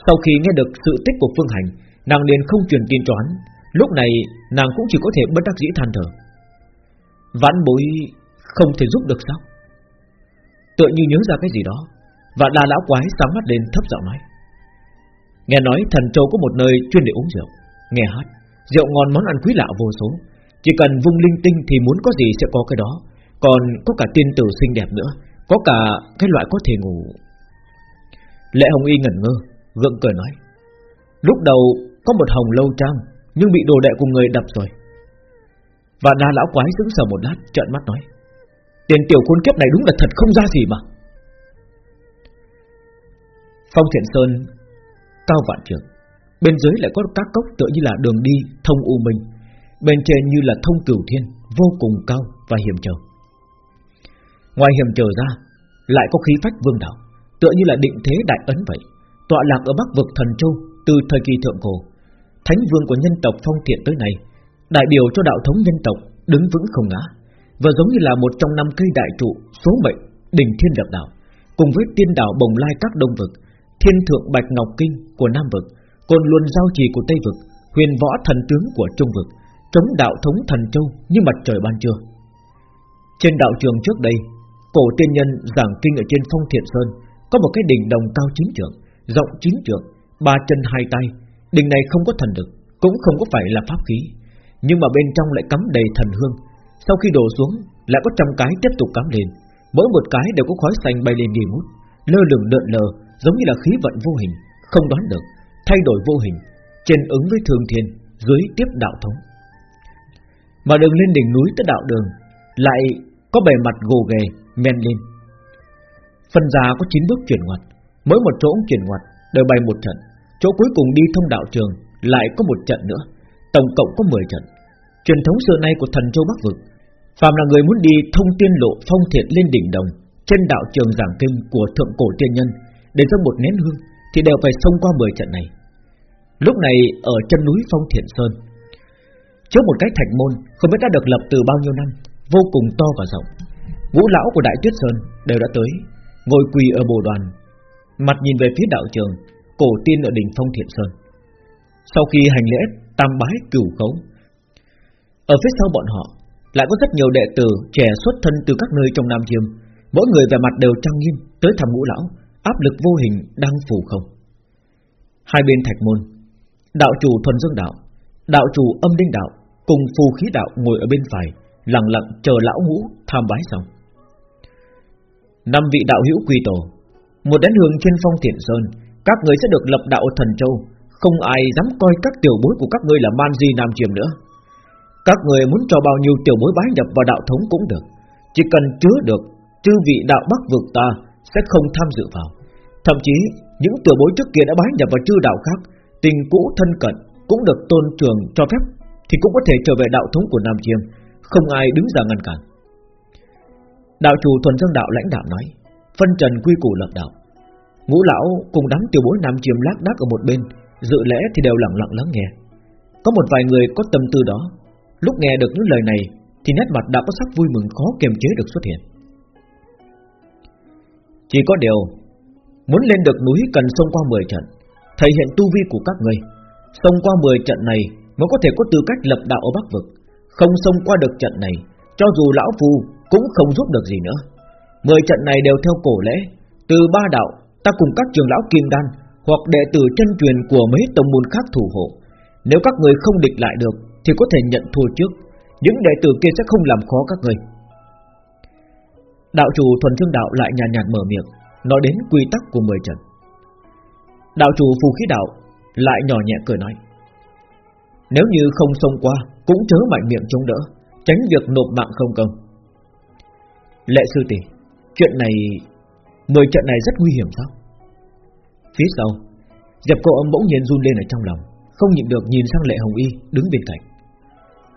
sau khi nghe được sự tích của Phương Hành, Nàng liền không truyền tin cho hắn. Lúc này, nàng cũng chỉ có thể bất đắc dĩ than thở. Vãn bối không thể giúp được sao? Tựa như nhớ ra cái gì đó, Và đà lão quái sáng mắt lên thấp giọng nói. Nghe nói thần châu có một nơi chuyên để uống rượu, Nghe hát, Rượu ngon món ăn quý lạ vô số. Chỉ cần vung linh tinh thì muốn có gì sẽ có cái đó, Còn có cả tiên tử xinh đẹp nữa, Có cả cái loại có thể ngủ. Lệ Hồng Y ngẩn ngơ, Gượng cười nói, Lúc đầu có một hồng lâu trang, Nhưng bị đồ đệ của người đập rồi. Và đa lão quái sững sờ một lát, trợn mắt nói Tiền tiểu khốn kiếp này đúng là thật không ra gì mà Phong Thiện Sơn cao vạn trường, bên dưới lại có các cốc tựa như là đường đi thông u minh, bên trên như là thông cửu thiên, vô cùng cao và hiểm trở. Ngoài hiểm trở ra, lại có khí phách vương đạo, tựa như là định thế đại ấn vậy, tọa lạc ở bắc vực thần châu từ thời kỳ thượng cổ. Thánh vương của nhân tộc Phong Thiện tới này, đại biểu cho đạo thống nhân tộc đứng vững không ngã, và giống như là một trong năm cây đại trụ số mệnh đỉnh thiên lập đạo, cùng với tiên đảo bồng lai các đông vực, thiên thượng bạch ngọc kinh của nam vực, côn luân giao trì của tây vực, huyền võ thần tướng của trung vực, chống đạo thống thần châu như mặt trời ban trưa. Trên đạo trường trước đây, cổ tiên nhân giảng kinh ở trên phong thiện sơn có một cái đỉnh đồng cao chín trượng, rộng chín trượng, ba chân hai tay. Đỉnh này không có thần lực, cũng không có phải là pháp khí, nhưng mà bên trong lại cắm đầy thần hương. Sau khi đổ xuống, lại có trăm cái tiếp tục cắm lên, mỗi một cái đều có khói xanh bay lên nghi ngút, lơ lửng lượn lờ, giống như là khí vận vô hình, không đoán được, thay đổi vô hình, trên ứng với thường thiên, dưới tiếp đạo thống. Mà đường lên đỉnh núi tới đạo đường lại có bề mặt gồ ghề, men lên. Phần già có 9 bước chuyển ngoặt, mỗi một chỗ chuyển ngoặt đều bày một trận, chỗ cuối cùng đi thông đạo trường lại có một trận nữa, tổng cộng có 10 trận. Truyền thống xưa nay của thần châu Bắc vực, phàm là người muốn đi thông tiên lộ phong thiện lên đỉnh đồng trên đạo trường giảng kinh của thượng cổ tiên nhân để dâng một nén hương thì đều phải xông qua 10 trận này. Lúc này ở chân núi Phong Thiện Sơn, trước một cái thạch môn không biết đã được lập từ bao nhiêu năm, vô cùng to và rộng. Ngũ lão của Đại Tuyết Sơn đều đã tới, ngồi quỳ ở bồ đoàn, mặt nhìn về phía đạo trường, cổ tiên ở đỉnh Phong Thiện Sơn. Sau khi hành lễ tam bái cửu khấu, ở phía sau bọn họ lại có rất nhiều đệ tử trẻ xuất thân từ các nơi trong Nam Chiêm, mỗi người về mặt đều trang nghiêm tới thăm ngũ lão, áp lực vô hình đang phủ không. Hai bên thạch môn, đạo chủ thuần dương đạo, đạo chủ âm đinh đạo cùng phù khí đạo ngồi ở bên phải, lặng lặng chờ lão ngũ tham bái xong. Năm vị đạo hữu quy tổ, một đến hương trên phong thiện sơn, các người sẽ được lập đạo thần châu, không ai dám coi các tiểu bối của các ngươi là man di nam chiêm nữa. Các người muốn cho bao nhiêu tiểu bối bái nhập vào đạo thống cũng được, chỉ cần chứa được chư vị đạo bắc vực ta sẽ không tham dự vào. Thậm chí những tiểu bối trước kia đã bái nhập vào chư đạo khác, tình cũ thân cận cũng được tôn trường cho phép, thì cũng có thể trở về đạo thống của Nam Chiêm, không ai đứng ra ngăn cản. Đạo chủ thuần dương đạo lãnh đạo nói, phân trần quy củ lập đạo. Ngũ lão cùng đám tiểu bối Nam Chiêm lác đác ở một bên, dự lễ thì đều lặng lặng lắng nghe. Có một vài người có tâm tư đó, lúc nghe được những lời này, thì nét mặt đã có sắc vui mừng khó kiềm chế được xuất hiện. Chỉ có điều, Muốn lên được núi cần xông qua 10 trận, Thể hiện tu vi của các người Xông qua 10 trận này Mới có thể có tư cách lập đạo ở Bắc Vực. Không xông qua được trận này, Cho dù lão phu cũng không giúp được gì nữa. 10 trận này đều theo cổ lễ Từ ba đạo, ta cùng các trường lão kim đan Hoặc đệ tử chân truyền của mấy tông môn khác thủ hộ. Nếu các người không địch lại được thì có thể nhận thua trước. Những đệ tử kia sẽ không làm khó các người. Đạo chủ thuần thương đạo lại nhàn nhạt, nhạt mở miệng Nói đến quy tắc của mười trận. Đạo chủ phù khí đạo Lại nhỏ nhẹ cười nói Nếu như không xông qua Cũng chớ mạnh miệng chống đỡ Tránh việc nộp mạng không công. Lệ sư tỷ Chuyện này Mười trận này rất nguy hiểm sao? Phía sau Diệp cô âm bỗng nhiên run lên ở trong lòng Không nhịn được nhìn sang lệ hồng y đứng bên cạnh.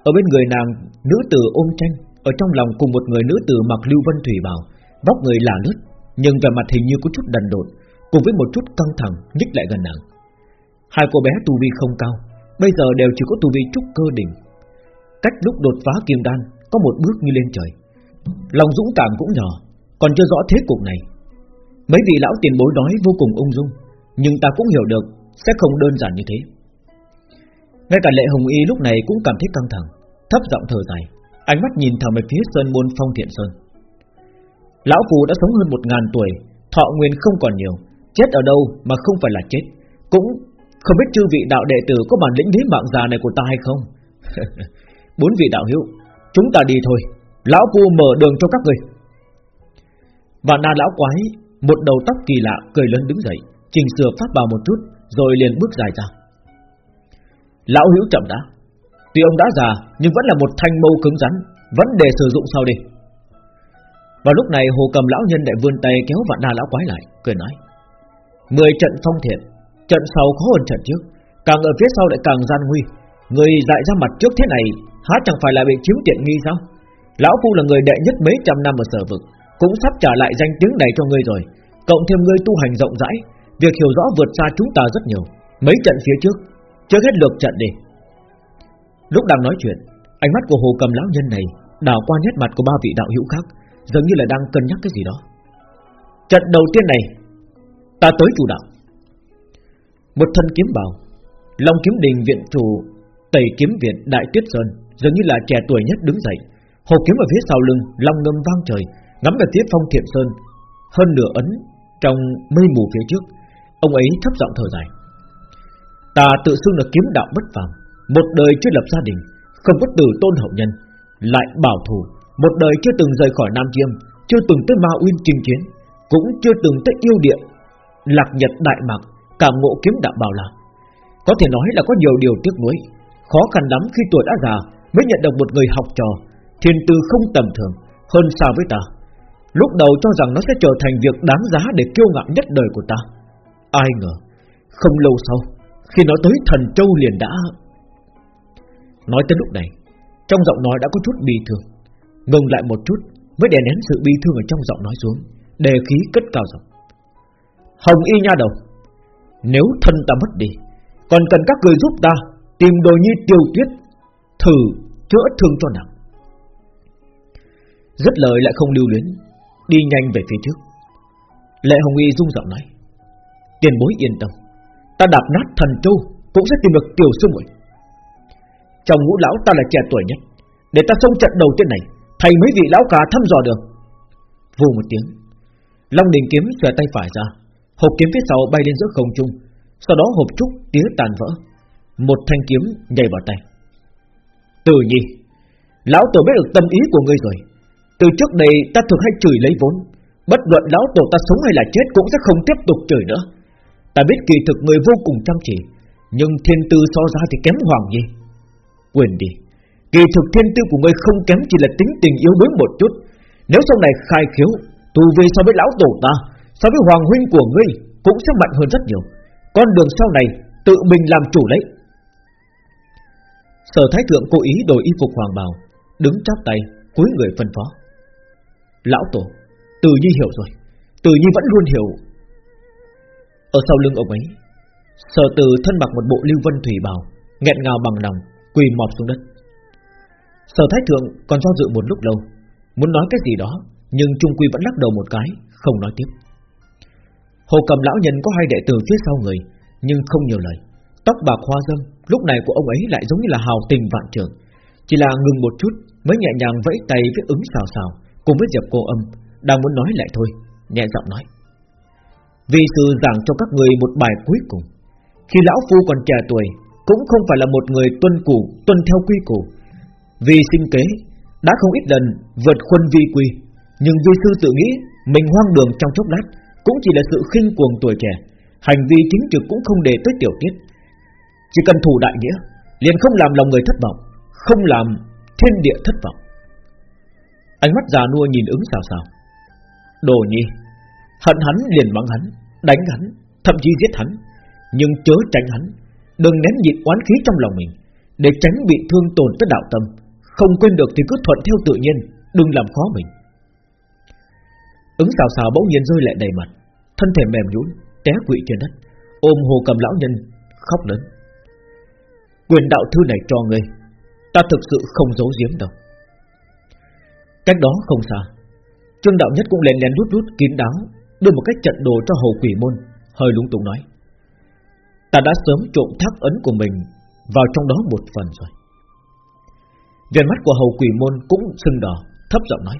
Ở bên người nàng Nữ tử ôm tranh ở trong lòng cùng một người nữ tử mặc lưu vân thủy bào, vóc người là lướt, nhưng vẻ mặt hình như có chút đần độn, cùng với một chút căng thẳng nhích lại gần nàng. Hai cô bé tu vi không cao, bây giờ đều chỉ có tu vi trúc cơ đỉnh. Cách lúc đột phá kim đan có một bước như lên trời. Lòng dũng cảm cũng nhỏ, còn chưa rõ thế cục này. Mấy vị lão tiền bối nói vô cùng ung dung, nhưng ta cũng hiểu được sẽ không đơn giản như thế. Ngay cả lệ hồng y lúc này cũng cảm thấy căng thẳng, thấp giọng thở dài. Ánh mắt nhìn thẳng về phía Sơn Môn Phong Thiện Sơn. Lão Phù đã sống hơn một ngàn tuổi Thọ nguyên không còn nhiều Chết ở đâu mà không phải là chết Cũng không biết chư vị đạo đệ tử Có bản lĩnh đến mạng già này của ta hay không? Bốn vị đạo hữu Chúng ta đi thôi Lão phù mở đường cho các người. Và na lão quái Một đầu tóc kỳ lạ cười lớn đứng dậy Chỉnh sửa pháp bào một chút Rồi liền bước dài ra. Lão hữu chậm đã. Tuy ông đã già, nhưng vẫn là một thanh mâu cứng rắn, Vẫn để sử dụng sau đi. Vào lúc này, hồ cầm lão nhân lại vươn tay kéo vạn đa lão quái lại, Cười nói, Mười trận phong thiện, Trận sau khó hơn trận trước, Càng ở phía sau lại càng gian nguy. Người dại ra mặt trước thế này, Há chẳng phải là bị chiếm tiện nghi sao? Lão Phu là người đệ nhất mấy trăm năm ở sở vực, Cũng sắp trả lại danh tiếng này cho ngươi rồi. Cộng thêm ngươi tu hành rộng rãi, Việc hiểu rõ vượt xa chúng ta rất nhiều. Mấy trận phía trước chưa hết lượt trận đi. Lúc đang nói chuyện, Ánh mắt của hồ cầm lão nhân này Đảo qua nét mặt của ba vị đạo hữu khác, Dường như là đang cân nhắc cái gì đó. Trận đầu tiên này, Ta tới chủ đạo. Một thân kiếm bào, Long kiếm đình viện chủ, Tẩy kiếm viện đại tuyết sơn, Dường như là trẻ tuổi nhất đứng dậy. Hồ kiếm ở phía sau lưng, Long ngâm vang trời, Ngắm về phía phong thiện sơn, Hơn nửa ấn trong mây mù phía trước. Ông ấy thấp giọng thở dài. Ta tự xưng là kiếm đạo bất phàm, Một đời chưa lập gia đình, Không bất tử tôn hậu nhân, Lại bảo thủ, Một đời chưa từng rời khỏi Nam Chiêm, Chưa từng tới Ma Uyên chinh chiến, Cũng chưa từng tới yêu địa, Lạc nhật đại mạc, Cảm ngộ kiếm đạo bảo là. Có thể nói là có nhiều điều tiếc nuối, Khó khăn lắm khi tuổi đã già Mới nhận được một người học trò, Thiên tư không tầm thường Hơn xa với ta Lúc đầu cho rằng nó sẽ trở thành việc đáng giá để kiêu ngạo nhất đời của ta Ai ngờ, Không lâu sau khi nói tới thần châu liền đã. Nói tới lúc này, Trong giọng nói đã có chút bi thương. Ngừng lại một chút, Mới đè nén sự bi thương ở trong giọng nói xuống, Đề khí cất cao giọng. Hồng y nha đầu, Nếu thân ta mất đi, Còn cần các người giúp ta Tìm đồ nhi tiêu tuyết, Thử chữa thương cho nàng. Rất lời lại không lưu luyến, Đi nhanh về phía trước. Lệ Hồng Y rung giọng nói, Tiền bối yên tâm Ta đạp nát thần châu, Cũng sẽ tìm được tiểu sư muội. Trong ngũ lão ta là trẻ tuổi nhất, Để ta xông trận đầu tiên này Thầy mấy vị lão cả thăm dò được. Vù một tiếng, Long đình kiếm xòe tay phải ra, Hộp kiếm phía sau bay lên giữa không trung, Sau đó hộp trúc tía tàn vỡ, Một thanh kiếm nhảy vào tay. Từ nhi, Lão tổ biết được tâm ý của ngươi rồi. Từ trước đây ta thường hay chửi lấy vốn, Bất luận lão tổ ta sống hay là chết Cũng sẽ không tiếp tục chửi nữa. Ta biết kỳ thực người vô cùng chăm chỉ, Nhưng thiên tư so ra thì kém hoàng gì. Quên đi, Kỳ thực thiên tư của ngươi không kém Chỉ là tính tình yếu đuối một chút. Nếu sau này khai khiếu Tu vi so với lão tổ ta, So với hoàng huynh của ngươi Cũng sẽ mạnh hơn rất nhiều. Con đường sau này tự mình làm chủ lấy Sở thái thượng cố ý đổi y phục hoàng bào, Đứng chắp tay, cúi người phân phó. Lão Tổ, Từ Nhi hiểu rồi, Từ Nhi vẫn luôn hiểu ở sau lưng ông ấy Sở từ thân mặc một bộ lưu vân thủy bào, nghẹn ngào bằng lòng Quỳ mọp xuống đất. Sở thái thượng còn do dự một lúc lâu, Muốn nói cái gì đó, Nhưng Trung Quy vẫn lắc đầu một cái, Không nói tiếp. Hồ cầm lão nhân có hai đệ tử phía sau người, Nhưng không nhiều lời. Tóc bạc hoa dâm, Lúc này của ông ấy lại giống như là hào tình vạn trường Chỉ là ngừng một chút, Mới nhẹ nhàng vẫy tay với ứng xào xào, Cùng với Diệp cô âm, Đang muốn nói lại thôi, Nhẹ giọng nói. Vì sư giảng cho các người một bài cuối cùng. Khi lão phu còn trẻ tuổi, Cũng không phải là một người tuân củ Tuân theo quy củ. Vì sinh kế, Đã không ít lần vượt khuôn vi quy, Nhưng vi sư tự nghĩ Mình hoang đường trong chốc lát Cũng chỉ là sự khinh cuồng tuổi trẻ, Hành vi chính trực cũng không để tới tiểu tiết. Chỉ cần thủ đại nghĩa, Liền không làm lòng người thất vọng, Không làm thiên địa thất vọng. Ánh mắt già nua nhìn ứng xào xào. Đồ nhi Hận hắn liền mắng hắn, Đánh hắn, Thậm chí giết hắn. Nhưng chớ tránh hắn, Đừng nén nhịn oán khí trong lòng mình, Để tránh bị thương tổn tới đạo tâm. Không quên được thì cứ thuận theo tự nhiên, Đừng làm khó mình. Ứng xào xào bỗng nhiên rơi lệ đầy mặt, Thân thể mềm nhũn, té quỵ trên đất, Ôm hồ cầm lão nhân, Khóc lớn. Quyền đạo thư này cho ngươi, Ta thực sự không giấu giếm đâu. Cách đó không xa, Trương đạo nhất cũng lén lén rút rút kín đáo Đưa một cách trận đồ cho hầu quỷ môn Hơi lúng túng nói. Ta đã sớm trộm thác ấn của mình Vào trong đó một phần rồi. Viền mắt của hầu quỷ môn cũng sưng đỏ Thấp giọng nói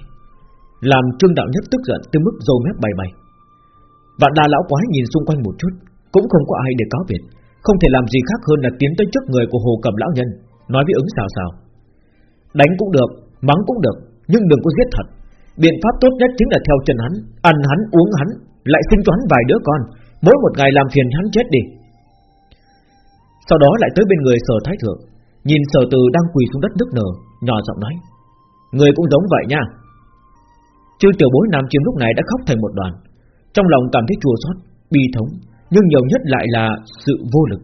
Làm trương đạo nhất tức giận tới mức dâu mép bay bay. Vạn đa lão quái nhìn xung quanh một chút Cũng không có ai để cáo biệt Không thể làm gì khác hơn là tiến tới trước người của hồ cầm lão nhân Nói với ứng xào xào. Đánh cũng được, mắng cũng được Nhưng đừng có giết thật. Biện pháp tốt nhất chính là theo chân hắn Ăn hắn, uống hắn Lại sinh cho hắn vài đứa con. Mỗi một ngày làm phiền hắn chết đi. Sau đó lại tới bên người sở thái thượng Nhìn sở từ đang quỳ xuống đất nước nở Nhỏ giọng nói Người cũng giống vậy nha. Chư tiểu bối nam chiêm lúc này đã khóc thành một đoàn. Trong lòng cảm thấy chua xót, bi thống Nhưng nhiều nhất lại là sự vô lực.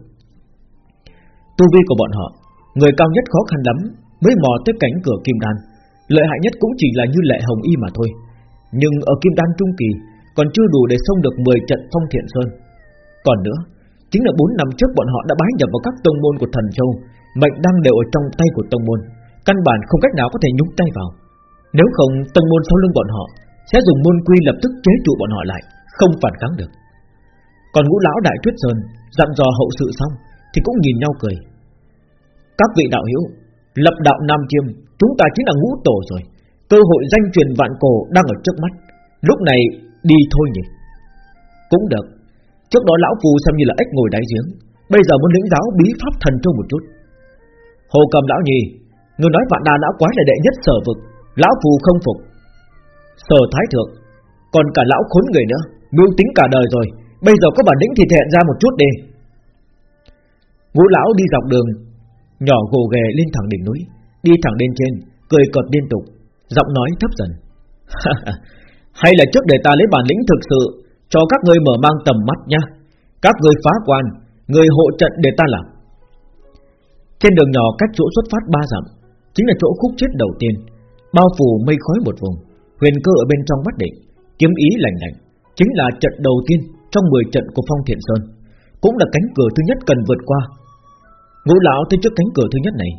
Tu vi của bọn họ Người cao nhất khó khăn lắm Mới mò tới cánh cửa kim đan. Lợi hại nhất cũng chỉ là như lệ hồng y mà thôi. Nhưng ở kim đan trung kỳ, Còn chưa đủ để xông được 10 trận phong thiện sơn. Còn nữa, Chính là 4 năm trước bọn họ đã bái nhập vào các tông môn của thần châu, Mệnh đăng đều ở trong tay của tông môn, Căn bản không cách nào có thể nhúng tay vào. Nếu không, tông môn sau lưng bọn họ Sẽ dùng môn quy lập tức chế trụ bọn họ lại, Không phản kháng được. Còn ngũ lão đại tuyết sơn Dặn dò hậu sự xong Thì cũng nhìn nhau cười. Các vị đạo hữu Lập đạo Nam Chiêm, Chúng ta chính là ngũ tổ rồi. Cơ hội danh truyền vạn cổ đang ở trước mắt. Lúc này, đi thôi nhỉ. Cũng được. Trước đó lão phù xem như là ếch ngồi đáy giếng. Bây giờ muốn lĩnh giáo bí pháp thần châu một chút. Hồ cầm lão nhì, Người nói vạn đà lão quái là đệ nhất sở vực. Lão phù không phục. Sở thái thượng, Còn cả lão khốn người nữa. Mưu tính cả đời rồi. Bây giờ có bản lĩnh thì thẹn ra một chút đi. Ngũ lão đi dọc đường. Nhỏ gồ ghề lên thẳng đỉnh núi, Đi thẳng lên trên, Cười cợt liên tục, Giọng nói thấp dần. Hay là trước để ta lấy bản lĩnh thực sự, Cho các ngươi mở mang tầm mắt nha. Các ngươi phá quan, Người hộ trận để ta làm. Trên đường nhỏ cách chỗ xuất phát ba dặm, Chính là chỗ khúc chết đầu tiên, Bao phủ mây khói một vùng, Huyền cơ ở bên trong bất định, Kiếm ý lành lạnh, Chính là trận đầu tiên trong 10 trận của Phong Thiện Sơn, Cũng là cánh cửa thứ nhất cần vượt qua. Ngũ lão tới trước cánh cửa thứ nhất này.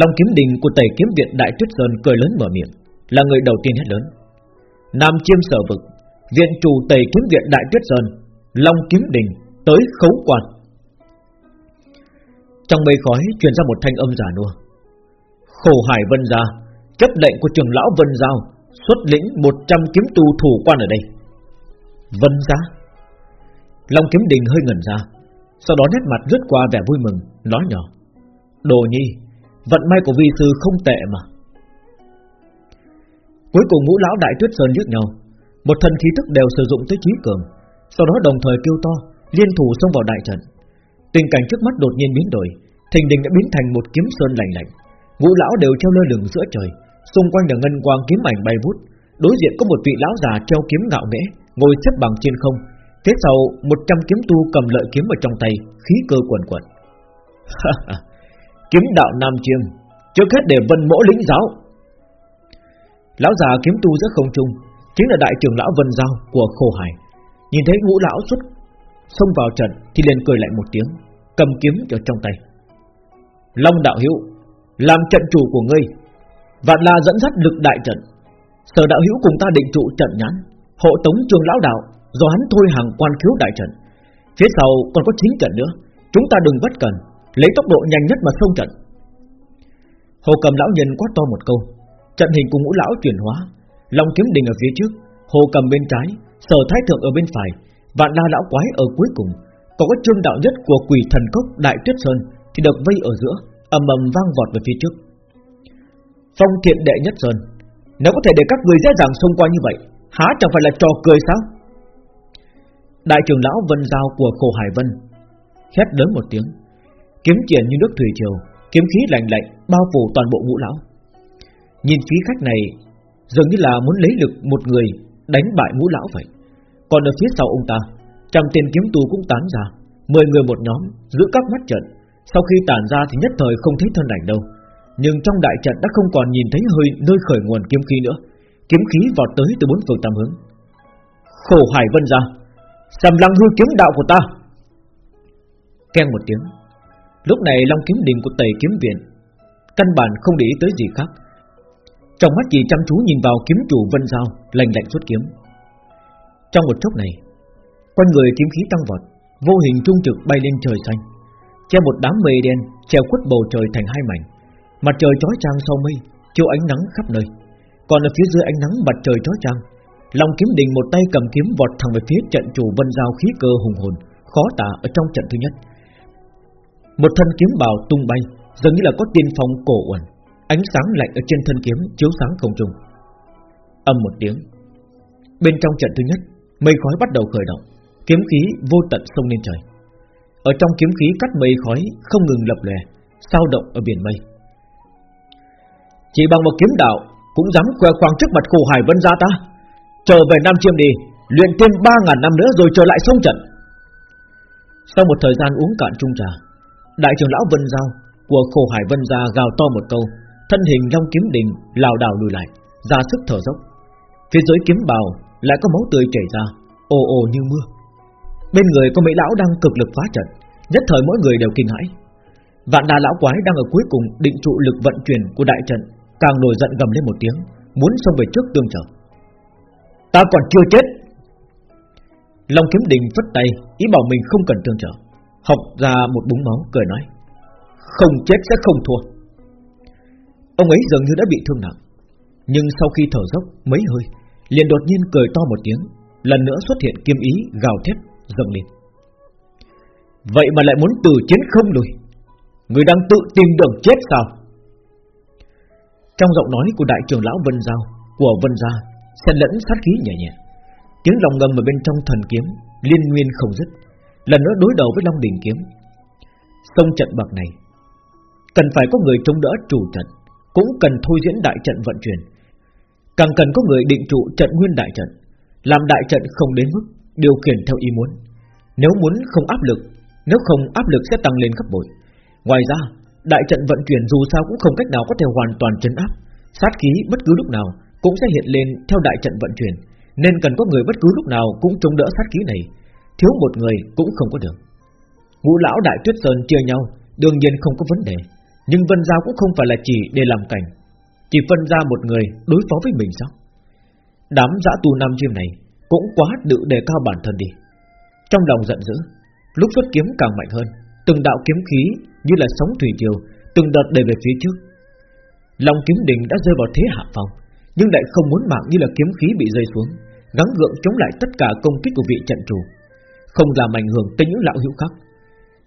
Long kiếm đình của tẩy kiếm viện Đại Tuyết Sơn cười lớn mở miệng, Là người đầu tiên hét lớn. Nam chiêm sở vực, Viện chủ tẩy kiếm viện Đại Tuyết Sơn, Long kiếm đình tới khấu quan Trong mây khói truyền ra một thanh âm giả nua. Khổ hải vân gia, Chấp lệnh của trưởng lão Vân Giao, Xuất lĩnh 100 kiếm tu thủ quan ở đây. Vân gia? Long kiếm đình hơi ngẩn ra sau đó nét mặt lướt qua vẻ vui mừng, Nói nhỏ. Đồ nhi, Vận may của vi sư không tệ mà. Cuối cùng ngũ lão đại tuyết sơn giết nhau. Một thần khí tức đều sử dụng tới trí cường, Sau đó đồng thời kêu to, Liên thủ xông vào đại trận. Tình cảnh trước mắt đột nhiên biến đổi, Thình đình đã biến thành một kiếm sơn lạnh lạnh. Ngũ lão đều treo lơ lửng giữa trời, Xung quanh là ngân quang kiếm ảnh bay vút. Đối diện có một vị lão già treo kiếm ngạo nghễ, Ngồi xếp bằng trên không Thế sau 100 kiếm tu cầm lợi kiếm ở trong tay, Khí cơ quần quần Kiếm đạo Nam Chiêm, Trước hết để vân mỗ lĩnh giáo. Lão già kiếm tu rất không trung, Chính là đại trưởng lão Vân Giao của Khô Hải. Nhìn thấy ngũ lão xuất, Xông vào trận thì liền cười lại một tiếng, Cầm kiếm ở trong tay. Long đạo hữu, Làm trận chủ của ngươi, Vạn là dẫn dắt lực đại trận. Sở đạo hữu cùng ta định trụ trận nhãn, Hộ tống trường lão đạo Do hắn thôi hàng quan khiếu đại trận. Phía sau còn có 9 trận nữa. Chúng ta đừng bất cần. Lấy tốc độ nhanh nhất mà xông trận. Hồ cầm lão nhân quát to một câu. Trận hình của ngũ lão chuyển hóa. Long kiếm đình ở phía trước. Hồ cầm bên trái. Sở thái thượng ở bên phải. Vạn la lão quái ở cuối cùng. Còn có trương đạo nhất của quỷ thần cốc Đại Tuyết Sơn Thì được vây ở giữa, ầm ầm vang vọt về phía trước. Phong thiện đệ nhất Sơn. Nếu có thể để các người dễ dàng xông qua như vậy, Há chẳng phải là trò cười sao? Đại trưởng lão Vân Giao của Khổ Hải Vân. Hét lớn một tiếng. Kiếm triển như nước thủy triều, Kiếm khí lạnh lạnh bao phủ toàn bộ ngũ lão. Nhìn phí khách này, Dường như là muốn lấy lực một người Đánh bại ngũ lão vậy. Còn ở phía sau ông ta, Trăm tên kiếm tù cũng tán ra, Mười người một nhóm, giữ các mắt trận. Sau khi tản ra thì nhất thời không thấy thân ảnh đâu. Nhưng trong đại trận đã không còn nhìn thấy hơi, nơi khởi nguồn kiếm khí nữa. Kiếm khí vọt tới từ bốn phương tam hướng. Khổ hải vân ra. Sầm lăng hư kiếm đạo của ta. Khen một tiếng, Lúc này Long kiếm đình của tầy kiếm viện Căn bản không để ý tới gì khác. Trong mắt chỉ chăm chú nhìn vào kiếm chủ Vân dao Lành lạnh xuất kiếm. Trong một chốc này, Quanh người kiếm khí tăng vọt, Vô hình trung trực bay lên trời xanh, Che một đám mây đen Che khuất bầu trời thành hai mảnh. Mặt trời chói chang sau mây, Chiếu ánh nắng khắp nơi. Còn ở phía dưới ánh nắng mặt trời chói chang Long kiếm đình một tay cầm kiếm vọt thẳng về phía trận chủ Vân Giao khí cơ hùng hồn, Khó tả ở trong trận thứ nhất. Một thân kiếm bào tung bay, Dường như là có tiên phong cổ uẩn. Ánh sáng lạnh ở trên thân kiếm chiếu sáng không trung. Âm một tiếng. Bên trong trận thứ nhất, Mây khói bắt đầu khởi động, Kiếm khí vô tận sông lên trời. Ở trong kiếm khí cắt mây khói Không ngừng lập lè sao động ở biển mây. Chỉ bằng một kiếm đạo, Cũng dám khoe khoang trước mặt khổ hải vân gia ta. Trở về Nam Chiêm đi, Luyện thêm 3.000 năm nữa rồi trở lại sông trận. Sau một thời gian uống cạn chung trà, Đại trưởng lão Vân Giao Của khổ hải Vân Gia gào to một câu, Thân hình long kiếm đình lảo đảo lùi lại, Ra sức thở dốc. Phía dưới kiếm bào lại có máu tươi chảy ra, Ồ ồ như mưa. Bên người có mấy lão đang cực lực phá trận, Nhất thời mỗi người đều kinh hãi. Vạn đà lão quái đang ở cuối cùng định trụ lực vận chuyển của đại trận, Càng nổi giận gầm lên một tiếng, Muốn xông về trước tương trợ. Ta còn chưa chết. Long kiếm đình phất tay, Ý bảo mình không cần tương trợ. Học ra một búng máu, cười nói, Không chết sẽ không thua. Ông ấy dường như đã bị thương nặng, Nhưng sau khi thở dốc mấy hơi, liền đột nhiên cười to một tiếng, Lần nữa xuất hiện kiếm ý gào thét, dâng lên. Vậy mà lại muốn từ chiến không lùi. Người đang tự tìm đường chết sao? Trong giọng nói của đại trưởng lão Vân Giao, Của Vân Gia xen lẫn sát khí nhẹ nhẹ Tiếng lòng ngầm ở bên trong thần kiếm Liên nguyên không dứt, Lần nữa đối đầu với Long Đình kiếm. Sông trận bậc này, Cần phải có người chống đỡ chủ trận, Cũng cần thôi diễn đại trận vận chuyển. Càng cần có người định trụ trận nguyên đại trận, Làm đại trận không đến mức Điều khiển theo ý muốn. Nếu muốn không áp lực, Nếu không áp lực sẽ tăng lên gấp bội. Ngoài ra, đại trận vận chuyển dù sao cũng không cách nào có thể hoàn toàn chấn áp, Sát khí bất cứ lúc nào cũng sẽ hiện lên theo đại trận vận chuyển, Nên cần có người bất cứ lúc nào Cũng chống đỡ sát khí này. Thiếu một người cũng không có được. Ngũ lão đại tuyết sơn chia nhau, Đương nhiên không có vấn đề, Nhưng Vân Giao cũng không phải là chỉ để làm cảnh. Chỉ phân ra một người đối phó với mình sao? Đám dã tu nam chim này Cũng quá tự đề cao bản thân đi. Trong lòng giận dữ, Lúc xuất kiếm càng mạnh hơn, Từng đạo kiếm khí như là sóng thủy triều Từng đợt đẩy về phía trước. Long kiếm đình đã rơi vào thế hạ phong nhưng lại không muốn mạng như là kiếm khí bị rơi xuống Gắng gượng chống lại tất cả công kích của vị trận chủ Không làm ảnh hưởng tới những lão hữu khác.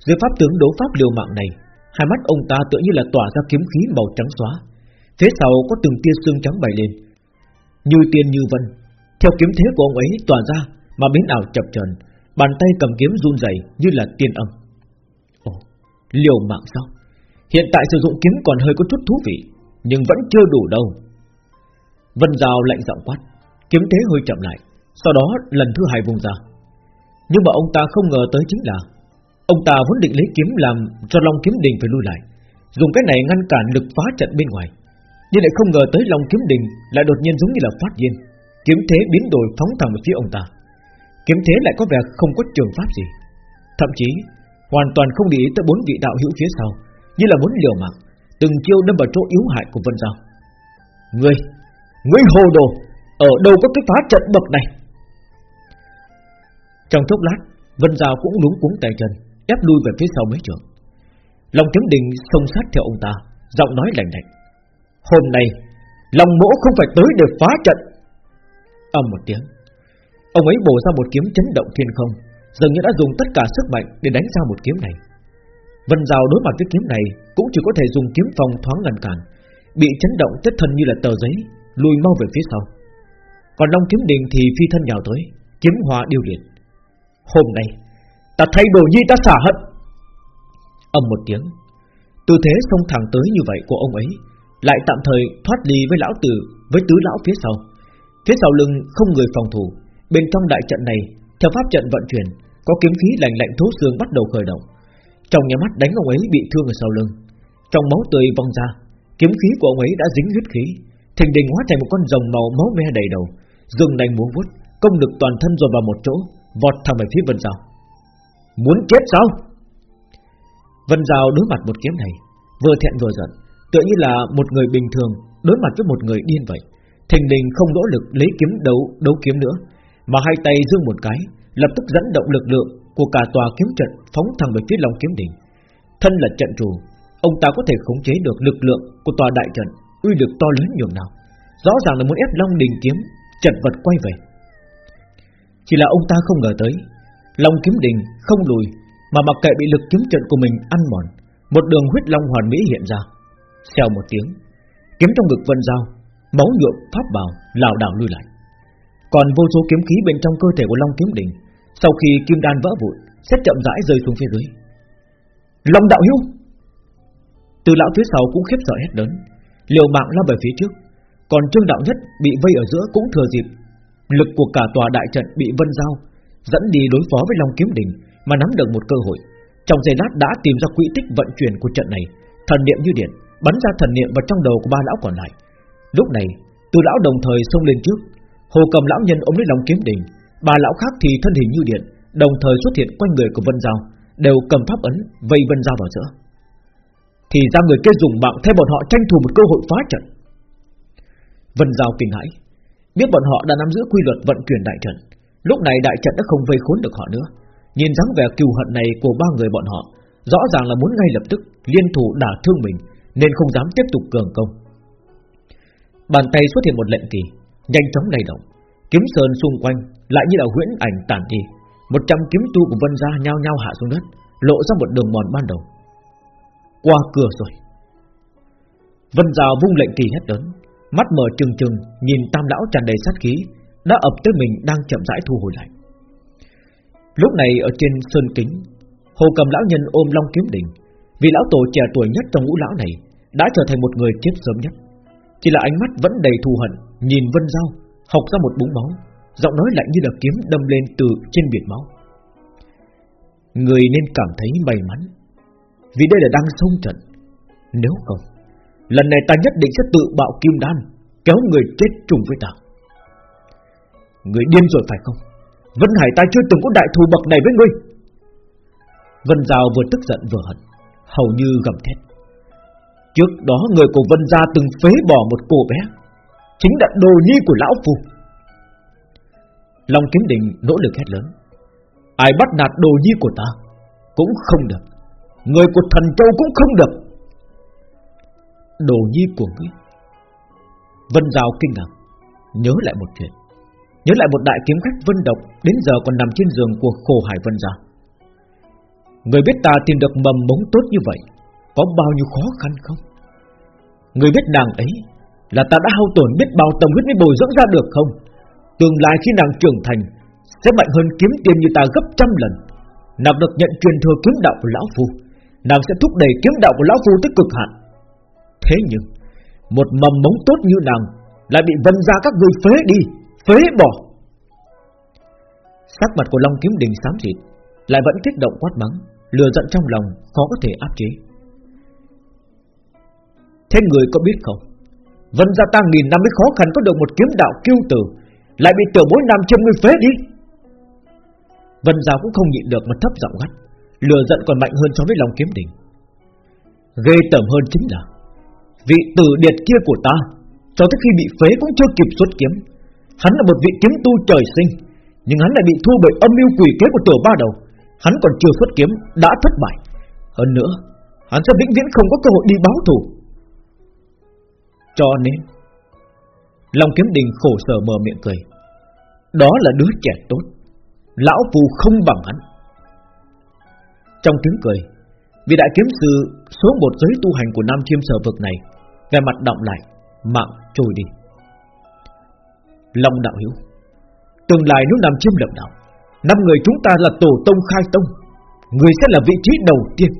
Dưới pháp tướng đấu pháp liều mạng này Hai mắt ông ta tựa như là tỏa ra kiếm khí màu trắng xóa Phía sau có từng tia xương trắng bay lên. Như tiên như vân Theo kiếm thế của ông ấy tỏa ra Mà biến ảo chập chờn Bàn tay cầm kiếm run rẩy như là tiên âm. Ồ, liều mạng sao? Hiện tại sử dụng kiếm còn hơi có chút thú vị Nhưng vẫn chưa đủ đâu. Vân Giao lạnh giọng quát. Kiếm thế hơi chậm lại, Sau đó lần thứ hai vùng ra. Nhưng mà ông ta không ngờ tới chính là, Ông ta vốn định lấy kiếm làm cho Long Kiếm Đình phải lui lại, Dùng cái này ngăn cản lực phá trận bên ngoài. Nhưng lại không ngờ tới Long Kiếm Đình Lại đột nhiên giống như là phát điên, Kiếm thế biến đổi phóng thẳng về phía ông ta. Kiếm thế lại có vẻ không có trường pháp gì. Thậm chí, Hoàn toàn không để ý tới bốn vị đạo hữu phía sau, Như là muốn liều mạng, Từng chiêu đâm vào chỗ yếu hại của Vân Giao. Ngươi Ngươi hồ đồ, Ở đâu có cái phá trận bậc này? Trong chốc lát, Vân Giao cũng lúng cuống tay chân, Ép lui về phía sau mấy trường. Long kiếm đình xông sát theo ông ta, Giọng nói lạnh lạnh. Hôm nay, Long mỗ không phải tới để phá trận. Âm một tiếng, Ông ấy bổ ra một kiếm chấn động thiên không, Dường như đã dùng tất cả sức mạnh để đánh ra một kiếm này. Vân Giao đối mặt với kiếm này, Cũng chỉ có thể dùng kiếm phòng thoáng ngăn cản, Bị chấn động chất thân như là tờ giấy Lùi mau về phía sau. Còn Long Kiếm Đình thì phi thân nhào tới, Kiếm hòa điêu liệt. Hôm nay, Ta thay đổi nhi ta xả hận. Âm một tiếng, Tư thế xông thẳng tới như vậy của ông ấy, Lại tạm thời thoát ly với lão tử, Với tứ lão phía sau. Phía sau lưng không người phòng thủ, Bên trong đại trận này, Theo pháp trận vận chuyển, Có kiếm khí lạnh lạnh thấu xương bắt đầu khởi động. Trong nhà mắt đánh ông ấy bị thương ở sau lưng. Trong máu tươi văng ra, Kiếm khí của ông ấy đã dính huyết khí Thình đình hóa thành một con rồng màu máu me đầy đầu. Dừng đánh muốn vuốt, Công lực toàn thân dồn vào một chỗ, Vọt thẳng về phía Vân Giao. Muốn chết sao? Vân Giao đối mặt một kiếm này, Vừa thẹn vừa giận, Tựa như là một người bình thường Đối mặt với một người điên vậy. Thình đình không nỗ lực lấy kiếm đấu đấu kiếm nữa, Mà hai tay dương một cái, Lập tức dẫn động lực lượng của cả tòa kiếm trận Phóng thẳng về phía long kiếm đỉnh Thân là trận chủ, Ông ta có thể khống chế được lực lượng của tòa đại trận. Uy lực to lớn nhường nào. Rõ ràng là muốn ép Long Đình kiếm, Chật vật quay về. Chỉ là ông ta không ngờ tới, Long kiếm đình không lùi, Mà mặc kệ bị lực kiếm trận của mình ăn mòn, Một đường huyết long hoàn mỹ hiện ra. Xèo một tiếng, Kiếm trong ngực vân dao Máu nhuộm pháp bào, lảo đảo lui lại. Còn vô số kiếm khí bên trong cơ thể của Long kiếm đình, Sau khi kim đan vỡ vụn, Sẽ chậm rãi rơi xuống phía dưới. Long đạo hữu! Từ lão phía sau cũng khiếp sợ hết lớn. Liều mạng lao về phía trước. Còn trương đạo nhất bị vây ở giữa cũng thừa dịp. Lực của cả tòa đại trận bị vân giao, Dẫn đi đối phó với Long Kiếm Đình Mà nắm được một cơ hội. Trong giây lát đã tìm ra quỹ tích vận chuyển của trận này. Thần niệm như điện, Bắn ra thần niệm vào trong đầu của ba lão còn lại. Lúc này, từ lão đồng thời xông lên trước. Hồ cầm lão nhân ôm lấy long kiếm đình. Ba lão khác thì thân hình như điện, Đồng thời xuất hiện quanh người của Vân Giao, Đều cầm pháp ấn vây Vân Giao vào giữa. Thì ra người kia dùng mạng Thay bọn họ tranh thủ một cơ hội phá trận. Vân Giao kinh hãi, Biết bọn họ đã nắm giữ quy luật vận chuyển đại trận. Lúc này đại trận đã không vây khốn được họ nữa. Nhìn dáng vẻ kiêu hận này của ba người bọn họ, Rõ ràng là muốn ngay lập tức Liên thủ đả thương mình, Nên không dám tiếp tục cường công. Bàn tay xuất hiện một lệnh kỳ, Nhanh chóng lay động. Kiếm sơn xung quanh lại như là huyễn ảnh tản đi. Một trăm kiếm tu của Vân Gia nhao nhao hạ xuống đất, Lộ ra một đường mòn ban đầu. Qua cửa rồi. Vân Giao vung lệnh kỳ hét lớn, Mắt mở trừng trừng, Nhìn tam lão tràn đầy sát khí, Đã ập tới mình đang chậm rãi thu hồi lại. Lúc này ở trên sơn kính, Hồ cầm lão nhân ôm long kiếm đỉnh Vì lão tổ trẻ tuổi nhất trong ngũ lão này, Đã trở thành một người chết sớm nhất. Chỉ là ánh mắt vẫn đầy thù hận, Nhìn Vân Giao, Học ra một búng máu, Giọng nói lạnh như là kiếm đâm lên từ trên biển máu. Người nên cảm thấy may mắn. Vì đây là đang sông trận. Nếu không, Lần này ta nhất định sẽ tự bạo kim đan, Kéo người chết trùng với ta. Người điên rồi phải không? Vân Hải ta chưa từng có đại thù bậc này với ngươi. Vân Giao vừa tức giận vừa hận, Hầu như gầm thét. Trước đó người của Vân Gia từng phế bỏ một cô bé, Chính là đồ nhi của Lão Phu Long Kiếm Đình nỗ lực hét lớn. Ai bắt nạt đồ nhi của ta Cũng không được. Người của thần châu cũng không được. Đồ nhi của ngươi. Vân Giao kinh ngạc. Nhớ lại một chuyện. Nhớ lại một đại kiếm khách Vân Độc Đến giờ còn nằm trên giường của khổ hải Vân Gia Người biết ta tìm được mầm mống tốt như vậy, Có bao nhiêu khó khăn không? Người biết nàng ấy Là ta đã hao tổn biết bao tâm huyết mới bồi dưỡng ra được không? Tương lai khi nàng trưởng thành, Sẽ mạnh hơn kiếm tiền như ta gấp trăm lần. Nàng được nhận truyền thừa kiếm đạo của Lão Phu. Nàng sẽ thúc đẩy kiếm đạo của Lão Phu tới cực hạn. Thế nhưng, Một mầm mống tốt như nàng Lại bị vân ra các người phế đi, Phế bỏ. Sắc mặt của Long Kiếm Đình xám xịt, Lại vẫn kích động quát mắng, Lừa giận trong lòng khó có thể áp chế. Thế người có biết không? Vân gia ta nghìn năm mới khó khăn có được một kiếm đạo kiêu tử, lại bị tiểu bối nam châm ngươi phế đi. Vân gia cũng không nhịn được mà thấp giọng gắt. Lừa giận còn mạnh hơn so với lòng kiếm đỉnh. Ghê tởm hơn chính là, Vị tử điệt kia của ta, Cho tới khi bị phế cũng chưa kịp xuất kiếm. Hắn là một vị kiếm tu trời sinh, Nhưng hắn lại bị thu bởi âm mưu quỷ kế của tiểu ba đầu. Hắn còn chưa xuất kiếm, Đã thất bại. Hơn nữa, Hắn sẽ vĩnh viễn không có cơ hội đi báo thù. Cho nên Long kiếm đình khổ sở mở miệng cười. Đó là đứa trẻ tốt. Lão phù không bằng hắn. Trong tiếng cười. Vì đại kiếm sư số một giới tu hành của Nam Chiêm sở vực này Về mặt động lại, Mạng trôi đi. Long đạo hiếu Tương lai nếu Nam Chiêm lập đạo, Năm người chúng ta là tổ tông khai tông, Người sẽ là vị trí đầu tiên.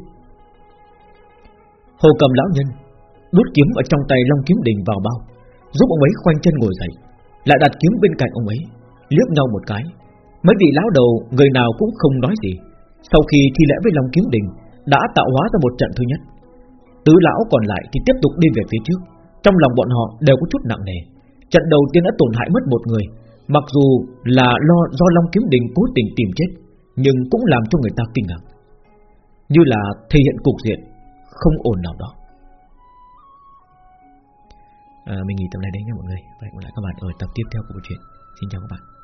Hồ cầm lão nhân Đút kiếm ở trong tay Long kiếm đình vào bao, Giúp ông ấy khoanh chân ngồi dậy, Lại đặt kiếm bên cạnh ông ấy, Liếc nhau một cái. Mấy vị lão đầu người nào cũng không nói gì. Sau khi thi lễ với Long Kiếm Đình Đã tạo hóa ra một trận thứ nhất. Tứ lão còn lại thì tiếp tục đi về phía trước. Trong lòng bọn họ đều có chút nặng nề. Trận đầu tiên đã tổn hại mất một người. Mặc dù là lo do Long Kiếm Đình cố tình tìm chết Nhưng cũng làm cho người ta kinh ngạc. Như là thể hiện cục diện Không ổn nào đó. À, mình nghỉ tập này đấy nha mọi người. Và hẹn gặp lại các bạn ở tập tiếp theo của bộ truyện. Xin chào các bạn.